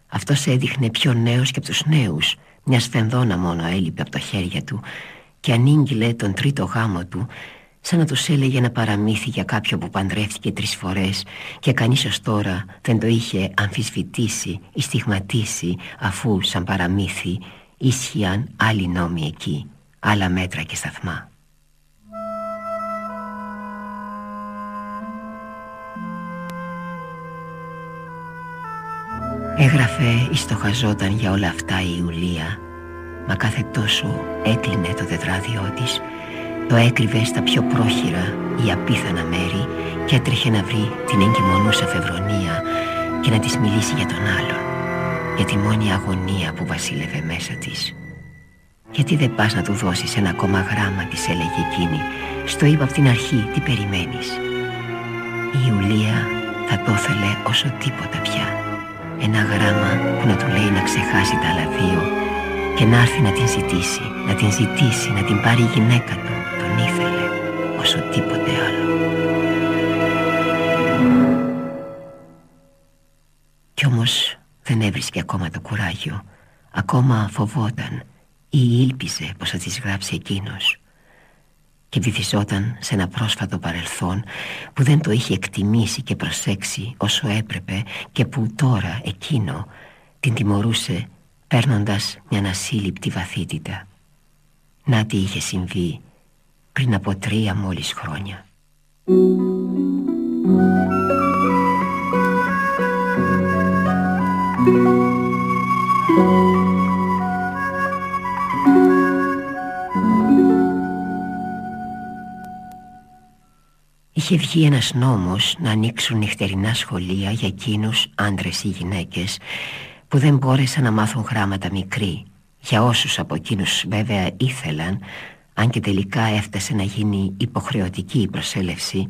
Αυτός έδειχνε πιο νέος και από τους νέους Μια σφενδόνα μόνο έλειπε από τα χέρια του Και ανήγγειλε τον τρίτο γάμο του Σαν να τους έλεγε ένα παραμύθι για κάποιον που παντρεύτηκε τρεις φορές Και κανείς ως τώρα δεν το είχε αμφισβητήσει ή στιγματίσει Αφού σαν παραμύθι ίσχυαν άλλοι νόμοι εκεί Άλλα μέτρα και σταθμά Έγραφε ή στοχαζόταν για όλα αυτά η Ιουλία. Μα κάθε τόσο έκλεινε το τετράδιό της. Το έκρυβε στα πιο πρόχειρα ή απίθανα μέρη Και έτρεχε να βρει την εγκυμονούσα φευρονία Και να της μιλήσει για τον άλλον Για τη μόνη αγωνία που βασίλευε μέσα της. Γιατί δεν πας να του δώσεις ένα ακόμα γράμμα της έλεγε εκείνη. Στο είπα από την αρχή τι περιμένεις Η Ιουλία θα το ήθελε όσο τίποτα πια ένα γράμμα που να του λέει να ξεχάσει τα άλλα δύο και να έρθει να την ζητήσει, να την ζητήσει, να την πάρει η γυναίκα του. Τον ήθελε όσο τίποτε άλλο. Κι όμως δεν έβρισκε ακόμα το κουράγιο. Ακόμα φοβόταν ή ήλπιζε πως θα της γράψει εκείνος και βυθιζόταν σε ένα πρόσφατο παρελθόν που δεν το είχε εκτιμήσει και προσέξει όσο έπρεπε και που τώρα εκείνο την τιμωρούσε παίρνοντας μια ασύλληπτη βαθύτητα. Να τι είχε συμβεί πριν από τρία μόλις χρόνια. Είχε βγει ένας νόμος να ανοίξουν νυχτερινά σχολεία για εκείνους άντρες ή γυναίκες που δεν μπόρεσαν να μάθουν γράμματα μικρή. Για όσους από εκείνους βέβαια ήθελαν αν και τελικά έφτασε να γίνει υποχρεωτική η προσέλευση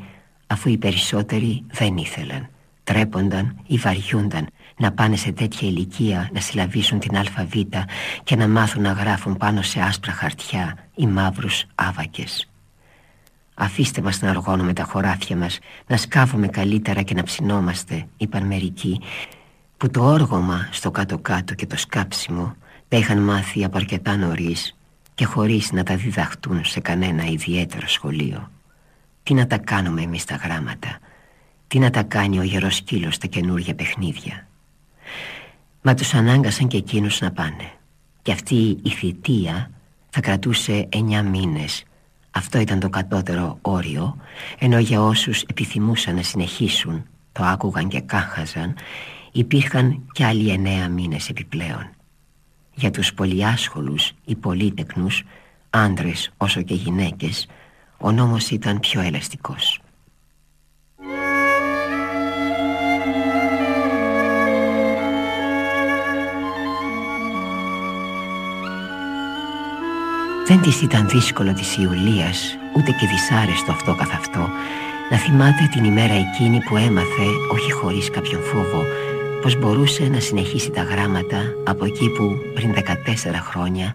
αφού οι περισσότεροι δεν ήθελαν. Τρέπονταν ή βαριούνταν να πάνε σε τέτοια ηλικία να συλλαβήσουν την αλφαβήτα και να μάθουν να γράφουν πάνω σε άσπρα χαρτιά ή μαύρους άβακες Αφήστε μας να οργώνουμε τα χωράφια μας Να σκάβουμε καλύτερα και να ψινόμαστε Είπαν μερικοί Που το όργωμα στο κάτω-κάτω και το σκάψιμο Τα είχαν μάθει από αρκετά νωρίς Και χωρίς να τα διδαχτούν σε κανένα ιδιαίτερο σχολείο. Τι να τα κάνουμε εμείς τα γράμματα Τι να τα κάνει ο γερός σκύλος στα καινούργια παιχνίδια. Μα τους ανάγκασαν και εκείνους να πάνε. Και αυτή η θητεία θα κρατούσε εννιά μήνες αυτό ήταν το κατώτερο όριο Ενώ για όσους επιθυμούσαν να συνεχίσουν Το άκουγαν και κάχαζαν Υπήρχαν κι άλλοι εννέα μήνες επιπλέον Για τους πολυάσχολους ή πολύτεκνους άντρες όσο και γυναίκες, ο νόμος ήταν πιο ελαστικός. Δεν της ήταν δύσκολο της Ιουλίας, ούτε και δυσάρεστο αυτό καθ' αυτό, να θυμάται την ημέρα εκείνη που έμαθε, όχι χωρίς κάποιον φόβο, πως μπορούσε να συνεχίσει τα γράμματα από εκεί που πριν 14 χρόνια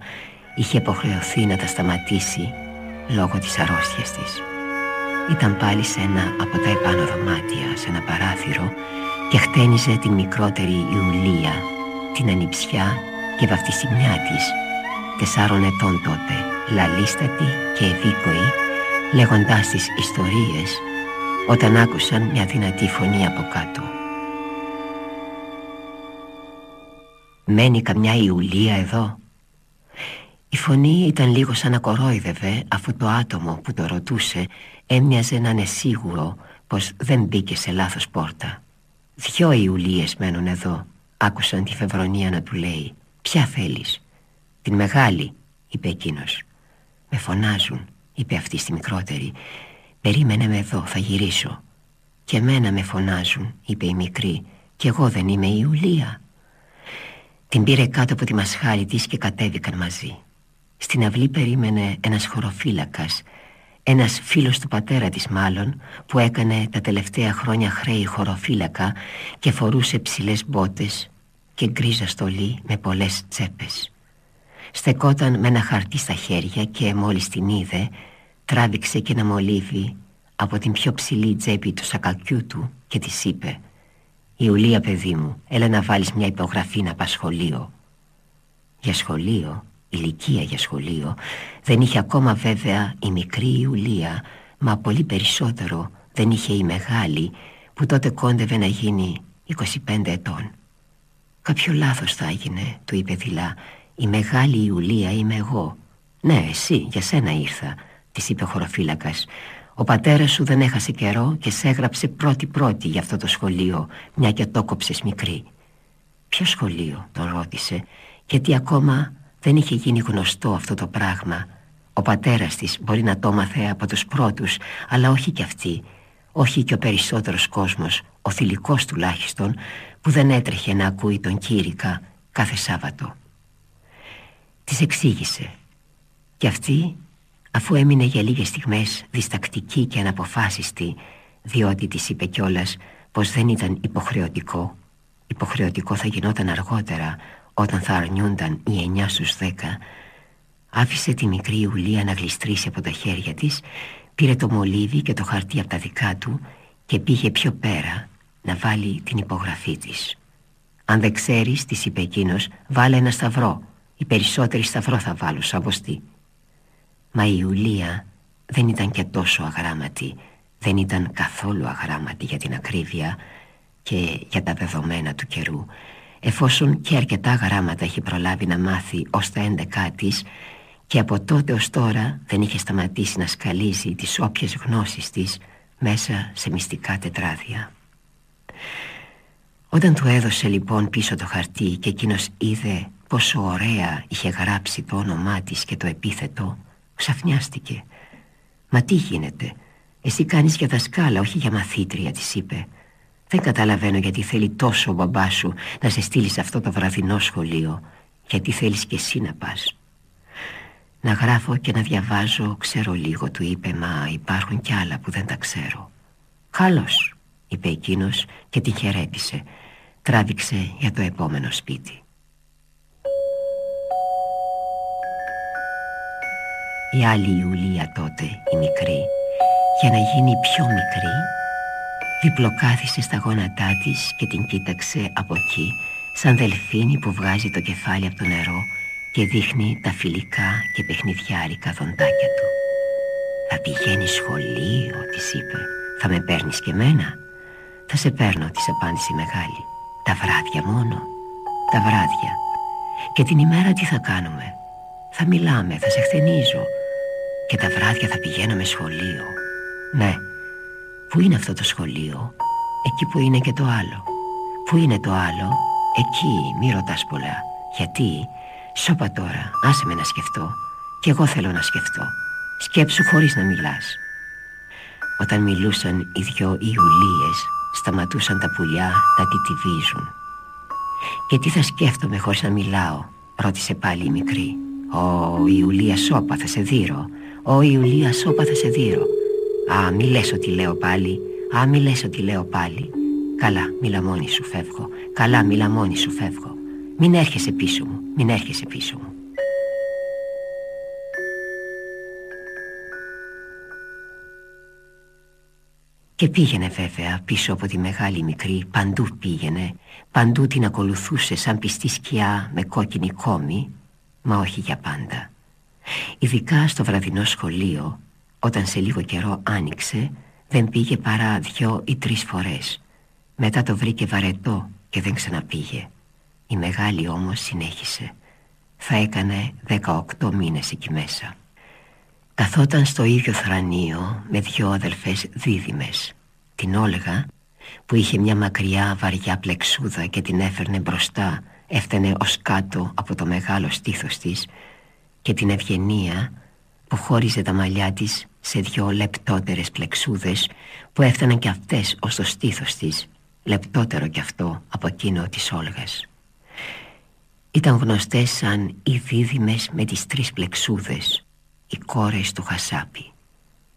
είχε υποχρεωθεί να τα σταματήσει λόγω της αρρώστιας της. Ήταν πάλι σε ένα από τα επάνω δωμάτια, σε ένα παράθυρο και χτένιζε την μικρότερη Ιουλία, την ανιψιά και βαφτισιμιά της, τεσσάρων ετών τότε, λαλίστατη και ευήκοη, λέγοντάς τις ιστορίες, όταν άκουσαν μια δυνατή φωνή από κάτω. Μένει καμιά Ιουλία εδώ; Η φωνή ήταν λίγο σαν να κορόιδευε Αφού το άτομο που το ρωτούσε Έμοιαζε να είναι σίγουρο Πως δεν μπήκε σε λάθος πόρτα Δυο Ιουλίες μένουν εδώ Άκουσαν τη Φεβρονία να του λέει Ποια θέλεις Την μεγάλη είπε εκείνος. Με φωνάζουν είπε αυτή στη μικρότερη. Περίμενε με εδώ θα γυρίσω Και μένα με φωνάζουν είπε η μικρή. Κι εγώ δεν είμαι η Ιουλία την πήρε κάτω από τη μασχάλη της και κατέβηκαν μαζί. Στην αυλή περίμενε ένας χωροφύλακας Ένας φίλος του πατέρα της μάλλον Που έκανε τα τελευταία χρόνια χρέη χωροφύλακα Και φορούσε ψηλές μπότες Και γκρίζα στολή με πολλές τσέπες Στεκόταν με ένα χαρτί στα χέρια Και μόλις την είδε Τράβηξε και ένα μολύβι Από την πιο ψηλή τσέπη του σακακιού του Και της είπε Ιουλία παιδί μου, έλα να βάλεις μια υπογραφή να πας σχολείο Για σχολείο, ηλικία για σχολείο Δεν είχε ακόμα βέβαια η μικρή Ιουλία Μα πολύ περισσότερο δεν είχε η μεγάλη Που τότε κόντευε να γίνει 25 ετών. Κάποιο λάθος θα έγινε, του είπε δειλά Η μεγάλη Ιουλία είμαι εγώ Ναι, εσύ, για σένα ήρθα Της είπε ο χωροφύλακας ο πατέρας σου δεν έχασε καιρό και σε έγραψε πρώτη-πρώτη για αυτό το σχολείο, μια και το κόψες μικρή. Ποιο σχολείο, τον ρώτησε, γιατί ακόμα δεν είχε γίνει γνωστό αυτό το πράγμα. Ο πατέρας της μπορεί να το μάθε από τους πρώτους, αλλά όχι κι αυτή, όχι και ο περισσότερος κόσμος, ο θηλυκός τουλάχιστον, που δεν έτρεχε να ακούει τον Κύρικα κάθε Σάββατο. Της εξήγησε. Και αυτή Αφού έμεινε για λίγες στιγμές διστακτική και αναποφάσιστη Διότι της είπε κιόλας πως δεν ήταν υποχρεωτικό Υποχρεωτικό θα γινόταν αργότερα όταν θα αρνιούνταν οι εννιά στους δέκα Άφησε τη μικρή Ιουλία να γλιστρήσει από τα χέρια της Πήρε το μολύβι και το χαρτί από τα δικά του Και πήγε πιο πέρα να βάλει την υπογραφή της Αν δεν ξέρεις, της είπε εκείνος, βάλε ένα σταυρό Οι περισσότεροι σταυρό θα βάλουν, σαν Μα η Ιουλία δεν ήταν και τόσο αγράμματη. Δεν ήταν καθόλου αγράμματη για την ακρίβεια Και για τα δεδομένα του καιρού. Εφόσον και αρκετά γράμματα έχει προλάβει να μάθει ως τα έντεκά της Και από τότε ως τώρα δεν είχε σταματήσει να σκαλίζει τις όποιες γνώσεις της Μέσα σε μυστικά τετράδια. Όταν του έδωσε λοιπόν πίσω το χαρτί Και εκείνος είδε πόσο ωραία είχε γράψει το όνομά της και το επίθετο Ξαφνιάστηκε. «Μα τι γίνεται, εσύ κάνεις για δασκάλα, όχι για μαθήτρια» της είπε. «Δεν καταλαβαίνω γιατί θέλει τόσο ο μπαμπάς σου να σε στείλει σε αυτό το βραδινό σχολείο. Γιατί θέλεις και εσύ να πας» «Να γράφω και να διαβάζω ξέρω λίγο» του είπε «Μα υπάρχουν κι άλλα που δεν τα ξέρω» «Καλώς» είπε εκείνος και την χαιρέτησε. Τράβηξε για το επόμενο σπίτι Η άλλη Ιουλία τότε, η μικρή, για να γίνει πιο μικρή, διπλοκάθισε στα γόνατά της και την κοίταξε από εκεί, σαν δελφίνι που βγάζει το κεφάλι από το νερό και δείχνει τα φιλικά και παιχνιδιάρικα δοντάκια του. «Θα πηγαίνεις σχολείο», της είπε. «Θα με παίρνεις και μένα» «Θα σε παίρνω», της απάντησε η μεγάλη. «Τα βράδια μόνο» «Τα βράδια» «Και την ημέρα τι θα κάνουμε» «Θα μιλάμε, θα σε χτενίζω» Και τα βράδια θα πηγαίναμε σχολείο Ναι Πού είναι αυτό το σχολείο; Εκεί που είναι και το άλλο Πού είναι το άλλο; Εκεί μη ρωτάς πολλά Γιατί; Σώπα τώρα άσε με να σκεφτώ Κι εγώ θέλω να σκεφτώ. Σκέψου χωρίς να μιλάς. Όταν μιλούσαν οι δυο Ιουλίες, σταματούσαν τα πουλιά να τιτιβίζουν. «Και τι θα σκέφτομαι χωρίς να μιλάω» ρώτησε πάλι η μικρή. «Ω, Ιουλία σώπα θα σε δείρω. Ω, Ιουλίας σώπα θα σε δείρω. Α, μη λες ότι λέω πάλι. Α, μη λες ότι λέω πάλι. Καλά, μίλα μόνη σου φεύγω. Καλά, μίλα μόνη σου φεύγω. Μην έρχεσαι πίσω μου, μην έρχεσαι πίσω μου. Και πήγαινε βέβαια πίσω από τη μεγάλη μικρή, παντού πήγαινε, παντού την ακολουθούσε σαν πιστή σκιά με κόκκινη κόμη, μα όχι για πάντα. Ειδικά στο βραδινό σχολείο, όταν σε λίγο καιρό άνοιξε, δεν πήγε παρά δυο ή τρεις φορές. Μετά το βρήκε βαρετό και δεν ξαναπήγε. Η μεγάλη όμως συνέχισε. Θα έκανε 18 μήνες εκεί μέσα. Καθόταν στο ίδιο θρανείο με δυο αδελφές δίδυμες Την Όλγα που είχε μια μακριά βαριά πλεξούδα και την έφερνε μπροστά έφτανε ως κάτω από το μεγάλο στήθος της και την Ευγενία που χώριζε τα μαλλιά της σε δυο λεπτότερες πλεξούδες που έφταναν κι αυτές ως το στήθος της λεπτότερο κι αυτό από εκείνο της Όλγας. Ήταν γνωστές σαν οι δίδυμες με τις τρεις πλεξούδες οι κόρες του Χασάπη.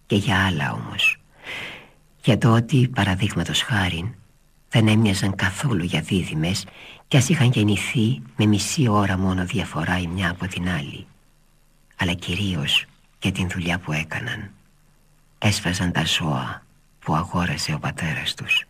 Και για άλλα όμως. Για το ότι παραδείγματος χάριν δεν έμοιαζαν καθόλου για δίδυμες κι ας είχαν γεννηθεί με μισή ώρα μόνο διαφορά η μια από την άλλη αλλά κυρίως για την δουλειά που έκαναν. Έσφαζαν τα ζώα που αγόρασε ο πατέρας τους.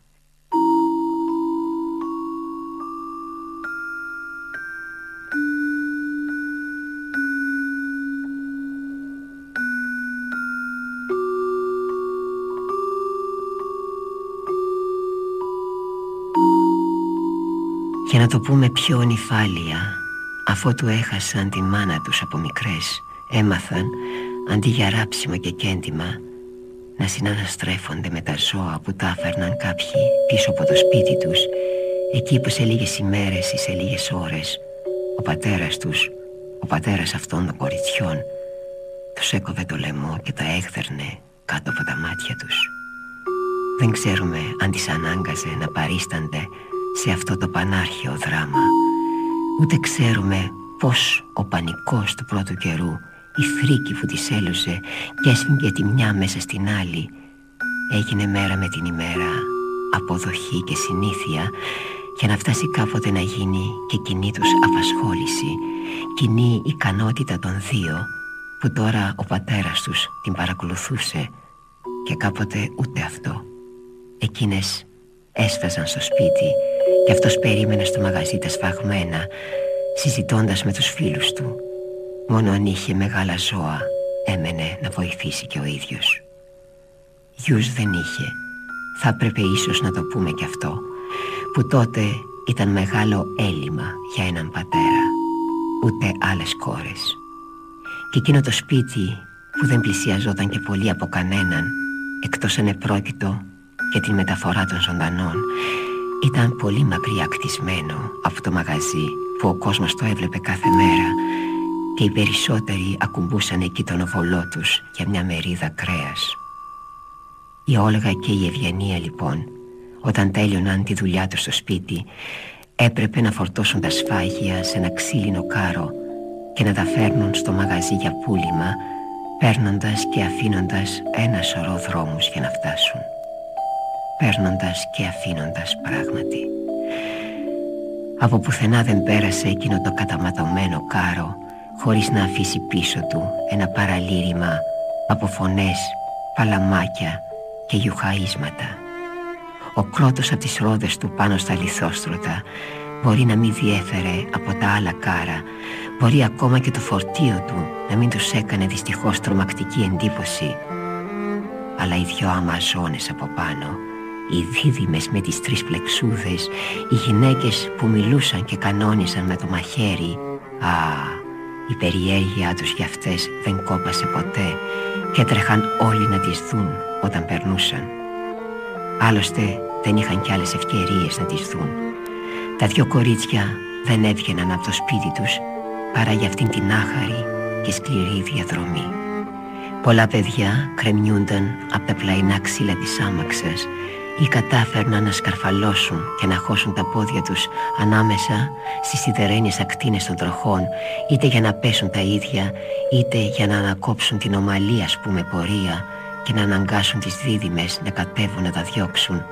Για να το πούμε πιο νυφάλια Αφού του έχασαν τη μάνα τους από μικρές Έμαθαν αντί για ράψιμο και κέντημα Να συναναστρέφονται με τα ζώα που τα έφερναν κάποιοι πίσω από το σπίτι τους Εκεί που σε λίγες ημέρες ή σε λίγες ώρες Ο πατέρας τους, ο πατέρας αυτών των κοριτσιών Τους έκοβε το λαιμό και τα έχθερνε κάτω από τα μάτια τους. Δεν ξέρουμε αν τις ανάγκαζε να παρίστανται σε αυτό το πανάρχαιο δράμα Ούτε ξέρουμε πως ο πανικός του πρώτου καιρού Η φρίκη που της έλουσε και έσφυγε τη μια μέσα στην άλλη. Έγινε μέρα με την ημέρα αποδοχή και συνήθεια για να φτάσει κάποτε να γίνει και κοινή τους απασχόληση κοινή ικανότητα των δύο που τώρα ο πατέρας τους την παρακολουθούσε και κάποτε ούτε αυτό. Εκείνες έσφαζαν στο σπίτι και αυτός περίμενε στο μαγαζί τα σφαγμένα Συζητώντας με τους φίλους του Μόνο αν είχε μεγάλα ζώα Έμενε να βοηθήσει και ο ίδιος. Γιους δεν είχε. Θα έπρεπε ίσως να το πούμε κι αυτό Που τότε ήταν μεγάλο έλλειμμα για έναν πατέρα Ούτε άλλες κόρες. Και εκείνο το σπίτι που δεν πλησιαζόταν και πολύ από κανέναν Εκτός αν επρόκειτο για την μεταφορά των ζωντανών ήταν πολύ μακριά κτισμένο από το μαγαζί που ο κόσμος το έβλεπε κάθε μέρα και οι περισσότεροι ακουμπούσαν εκεί τον οβολό τους για μια μερίδα κρέας. Η Όλγα και η Ευγενία λοιπόν όταν τέλειωναν τη δουλειά τους στο σπίτι έπρεπε να φορτώσουν τα σφάγια σε ένα ξύλινο κάρο και να τα φέρνουν στο μαγαζί για πούλημα παίρνοντας και αφήνοντας ένα σωρό δρόμους για να φτάσουν παίρνοντας και αφήνοντας πράγματι. Από πουθενά δεν πέρασε εκείνο το καταματωμένο κάρο χωρίς να αφήσει πίσω του ένα παραλήρημα από φωνές, παλαμάκια και γιουχαΐσματα. Ο κρότος από τις ρόδες του πάνω στα λιθόστρωτα μπορεί να μην διέφερε από τα άλλα κάρα μπορεί ακόμα και το φορτίο του να μην τους έκανε δυστυχώς τρομακτική εντύπωση αλλά οι δυο αμαζόνες από πάνω οι δίδυμες με τις τρεις πλεξούδες, οι γυναίκες που μιλούσαν και κανόνισαν με το μαχαίρι. Α, η περιέργειά τους για αυτές δεν κόπασε ποτέ και έτρεχαν όλοι να τις δουν όταν περνούσαν. Άλλωστε δεν είχαν κι άλλες ευκαιρίες να τις δουν. Τα δυο κορίτσια δεν έβγαιναν από το σπίτι τους παρά για αυτήν την άχαρη, και σκληρή διαδρομή. Πολλά παιδιά κρεμιούνταν από τα πλαϊνά ξύλα της άμαξας ή κατάφερναν να σκαρφαλώσουν και να χώσουν τα πόδια τους ανάμεσα στις σιδερένιες ακτίνες των τροχών είτε για να πέσουν τα ίδια είτε για να ανακόψουν την ομαλή ας πούμε πορεία και να αναγκάσουν τις δίδυμες να κατέβουν να τα διώξουν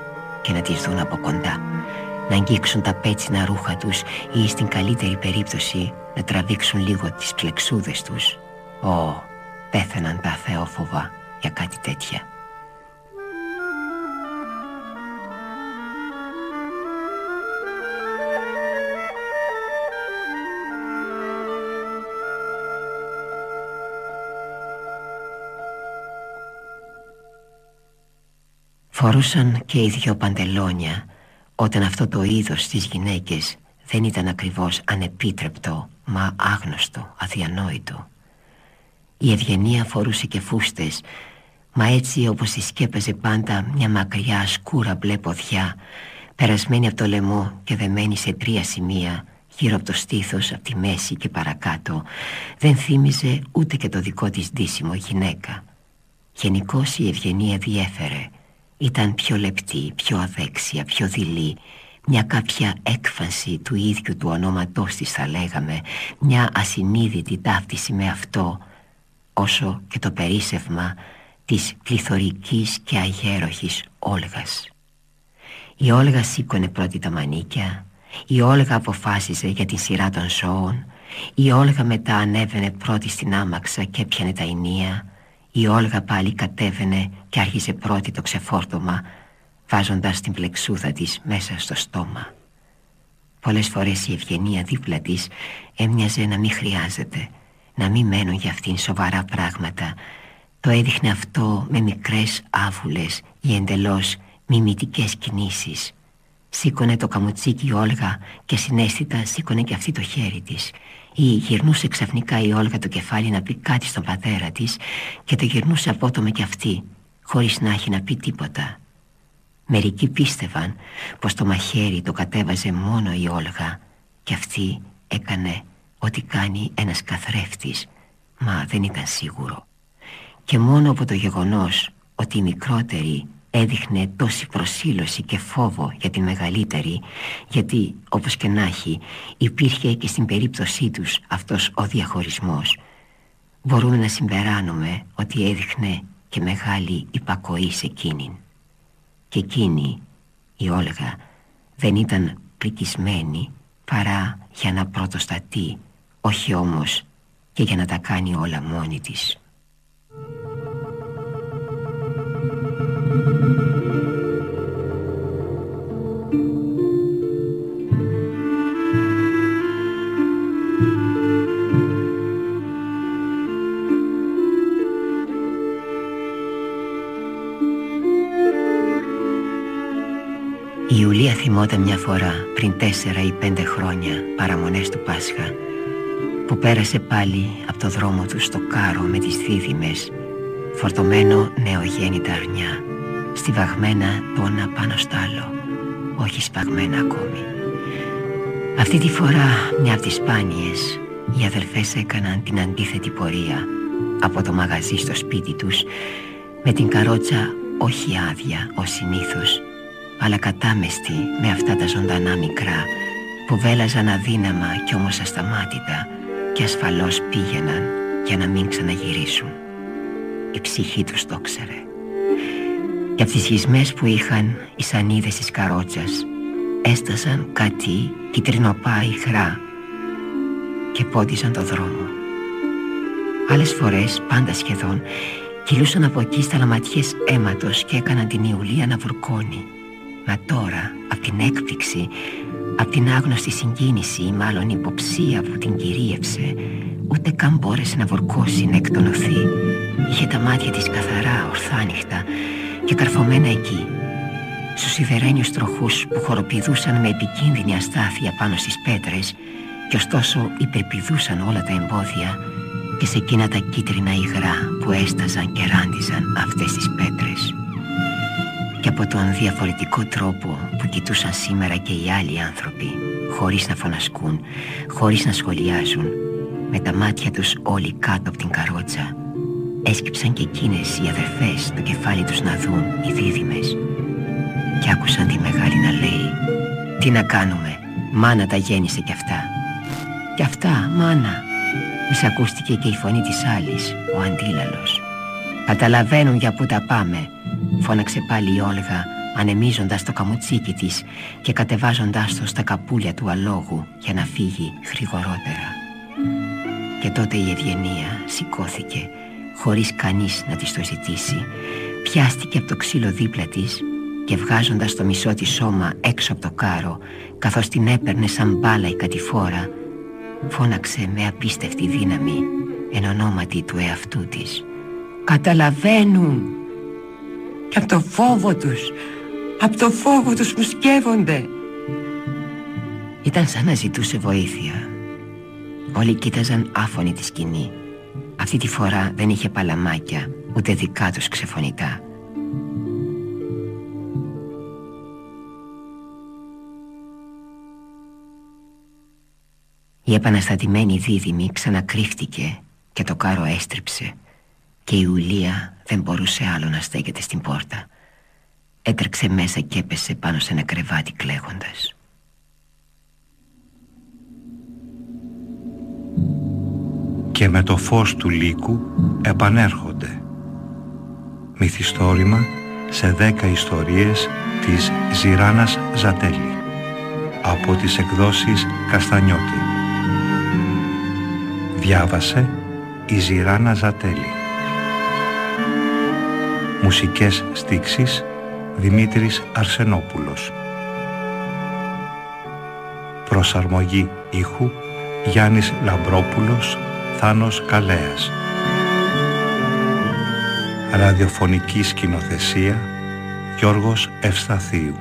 και να τις δουν από κοντά να αγγίξουν τα πέτσινα ρούχα τους ή στην καλύτερη περίπτωση να τραβήξουν λίγο τις πλεξούδες τους. Ω, πέθαναν τα θεόφοβα για κάτι τέτοια. Φορούσαν και οι δυο παντελόνια όταν αυτό το είδος στις γυναίκες δεν ήταν ακριβώς ανεπίτρεπτο μα άγνωστο, αδιανόητο. Η Ευγενία φορούσε και φούστες μα έτσι όπως τη σκέπαζε πάντα μια μακριά σκούρα μπλε ποδιά περασμένη από το λαιμό και δεμένη σε τρία σημεία γύρω από το στήθος, από τη μέση και παρακάτω δεν θύμιζε ούτε και το δικό της ντύσιμο γυναίκα. Γενικώς η Ευγενία διέφερε ήταν πιο λεπτή, πιο αδέξια, πιο δειλή. Μια κάποια έκφανση του ίδιου του ονόματός της θα λέγαμε. Μια ασυνείδητη ταύτιση με αυτό όσο και το περίσευμα της πληθωρικής και αγέροχης Όλγας. Η Όλγα σήκωνε πρώτη τα μανίκια. Η Όλγα αποφάσιζε για την σειρά των ζώων η Όλγα μετά ανέβαινε πρώτη στην άμαξα και έπιανε τα ενία η Όλγα πάλι κατέβαινε και άρχισε πρώτη το ξεφόρτωμα βάζοντας την πλεξούδα της μέσα στο στόμα. Πολλές φορές η ευγενία δίπλα της έμοιαζε να μην χρειάζεται, να μην μένουν για αυτήν σοβαρά πράγματα. Το έδειχνε αυτό με μικρές άβουλες ή εντελώς μιμητικές κινήσεις. Σήκωνε το καμουτσίκι η Όλγα και συνέστητα σήκωνε και αυτή το χέρι της ή γυρνούσε ξαφνικά η Όλγα το κεφάλι να πει κάτι στον πατέρα της και το γυρνούσε απότομα κι αυτή χωρίς να έχει να πει τίποτα. Μερικοί πίστευαν πως το μαχαίρι το κατέβαζε μόνο η Όλγα και αυτή έκανε ό,τι κάνει ένας καθρέφτης μα δεν ήταν σίγουρο. Και μόνο από το γεγονός ότι η μικρότερη έδειχνε τόση προσήλωση και φόβο για τη μεγαλύτερη γιατί όπως και να έχει υπήρχε και στην περίπτωσή τους αυτός ο διαχωρισμός. Μπορούμε να συμπεράνουμε ότι έδειχνε και μεγάλη υπακοή σε εκείνην. Και εκείνη η Όλγα δεν ήταν πρικισμένη παρά για να πρωτοστατεί όχι όμως και για να τα κάνει όλα μόνη της Η Ιουλία θυμόταν μια φορά πριν τέσσερα ή πέντε χρόνια παραμονές του Πάσχα που πέρασε πάλι από το δρόμο του στο κάρο με τις δίδυμες φορτωμένο νεογέννητα αρνιά στιβαγμένα τόνα πάνω στο άλλο όχι σπαγμένα ακόμη Αυτή τη φορά μια από τις σπάνιες οι αδελφές έκαναν την αντίθετη πορεία από το μαγαζί στο σπίτι τους με την καρότσα όχι άδεια ως συνήθως αλλά κατάμεστη με αυτά τα ζωντανά μικρά που βέλαζαν αδύναμα κι όμως ασταμάτητα και ασφαλώς πήγαιναν για να μην ξαναγυρίσουν. Η ψυχή τους το ξέρε. Και από τις γυσμές που είχαν οι σανίδες της καρότσας έστασαν κάτι κυτρινοπά ηχρά και πόντιζαν το δρόμο. Άλλες φορές, πάντα σχεδόν, κυλούσαν από εκεί στα λαματιές αίματος και έκαναν την Ιουλία να βουρκώνει Μα τώρα, από την έκπληξη, από την άγνωστη συγκίνηση ή μάλλον υποψία που την κυρίευσε, ούτε καν μπόρεσε να βορκώσει να εκτονωθεί. Είχε τα μάτια της καθαρά, ορθάνυχτα και καρφωμένα εκεί, στους σιδερένιους τροχούς που χοροπηδούσαν με επικίνδυνη αστάθεια πάνω στις πέτρες και ωστόσο υπερπηδούσαν όλα τα εμπόδια και σε εκείνα τα κίτρινα υγρά που έσταζαν και ράντιζαν αυτές τις πέτρες. Και από τον διαφορετικό τρόπο που κοιτούσαν σήμερα και οι άλλοι άνθρωποι χωρίς να φωνασκούν, χωρίς να σχολιάζουν με τα μάτια τους όλοι κάτω από την καρότσα έσκυψαν και εκείνες οι αδερφές το κεφάλι τους να δουν οι δίδυμες και άκουσαν τη μεγάλη να λέει «Τι να κάνουμε, μάνα τα γέννησε κι αυτά». «Κι αυτά, μάνα», μης ακούστηκε και η φωνή της άλλης, ο αντίλαλος. «Καταλαβαίνουν για πού τα πάμε», φώναξε πάλι η Όλγα ανεμίζοντας το καμουτσίκι της και κατεβάζοντάς το στα καπούλια του αλόγου για να φύγει γρηγορότερα. Και τότε η Ευγενία σηκώθηκε χωρίς κανείς να της το ζητήσει πιάστηκε από το ξύλο δίπλα της και βγάζοντας το μισό της σώμα έξω από το κάρο καθώς την έπαιρνε σαν μπάλα η κατηφόρα φώναξε με απίστευτη δύναμη εν ονόματι του εαυτού της. «Καταλαβαίνουν! Και από το φόβο τους! Από το φόβο τους μου σκεύονται Ήταν σαν να ζητούσε βοήθεια. Όλοι κοίταζαν άφωνοι τη σκηνή Αυτή τη φορά δεν είχε παλαμάκια Ούτε δικά τους ξεφωνητά Η επαναστατημένη δίδυμη ξανακρύφτηκε και το κάρο έστριψε και η Ουλία δεν μπορούσε άλλο να στέκεται στην πόρτα έτρεξε μέσα και έπεσε πάνω σε ένα κρεβάτι κλαίγοντας. Και με το φως του λύκου επανέρχονται. Μυθιστόρημα σε δέκα ιστορίες της Ζηράνας Ζατέλη από τις εκδόσεις Καστανιώτη. Διάβασε η Ζηράνα Ζατέλη. Μουσικές στίξεις Δημήτρης Αρσενόπουλος Προσαρμογή ήχου Γιάννης Λαμπρόπουλος Θάνος Καλέας. Ραδιοφωνική σκηνοθεσία Γιώργος Ευσταθίου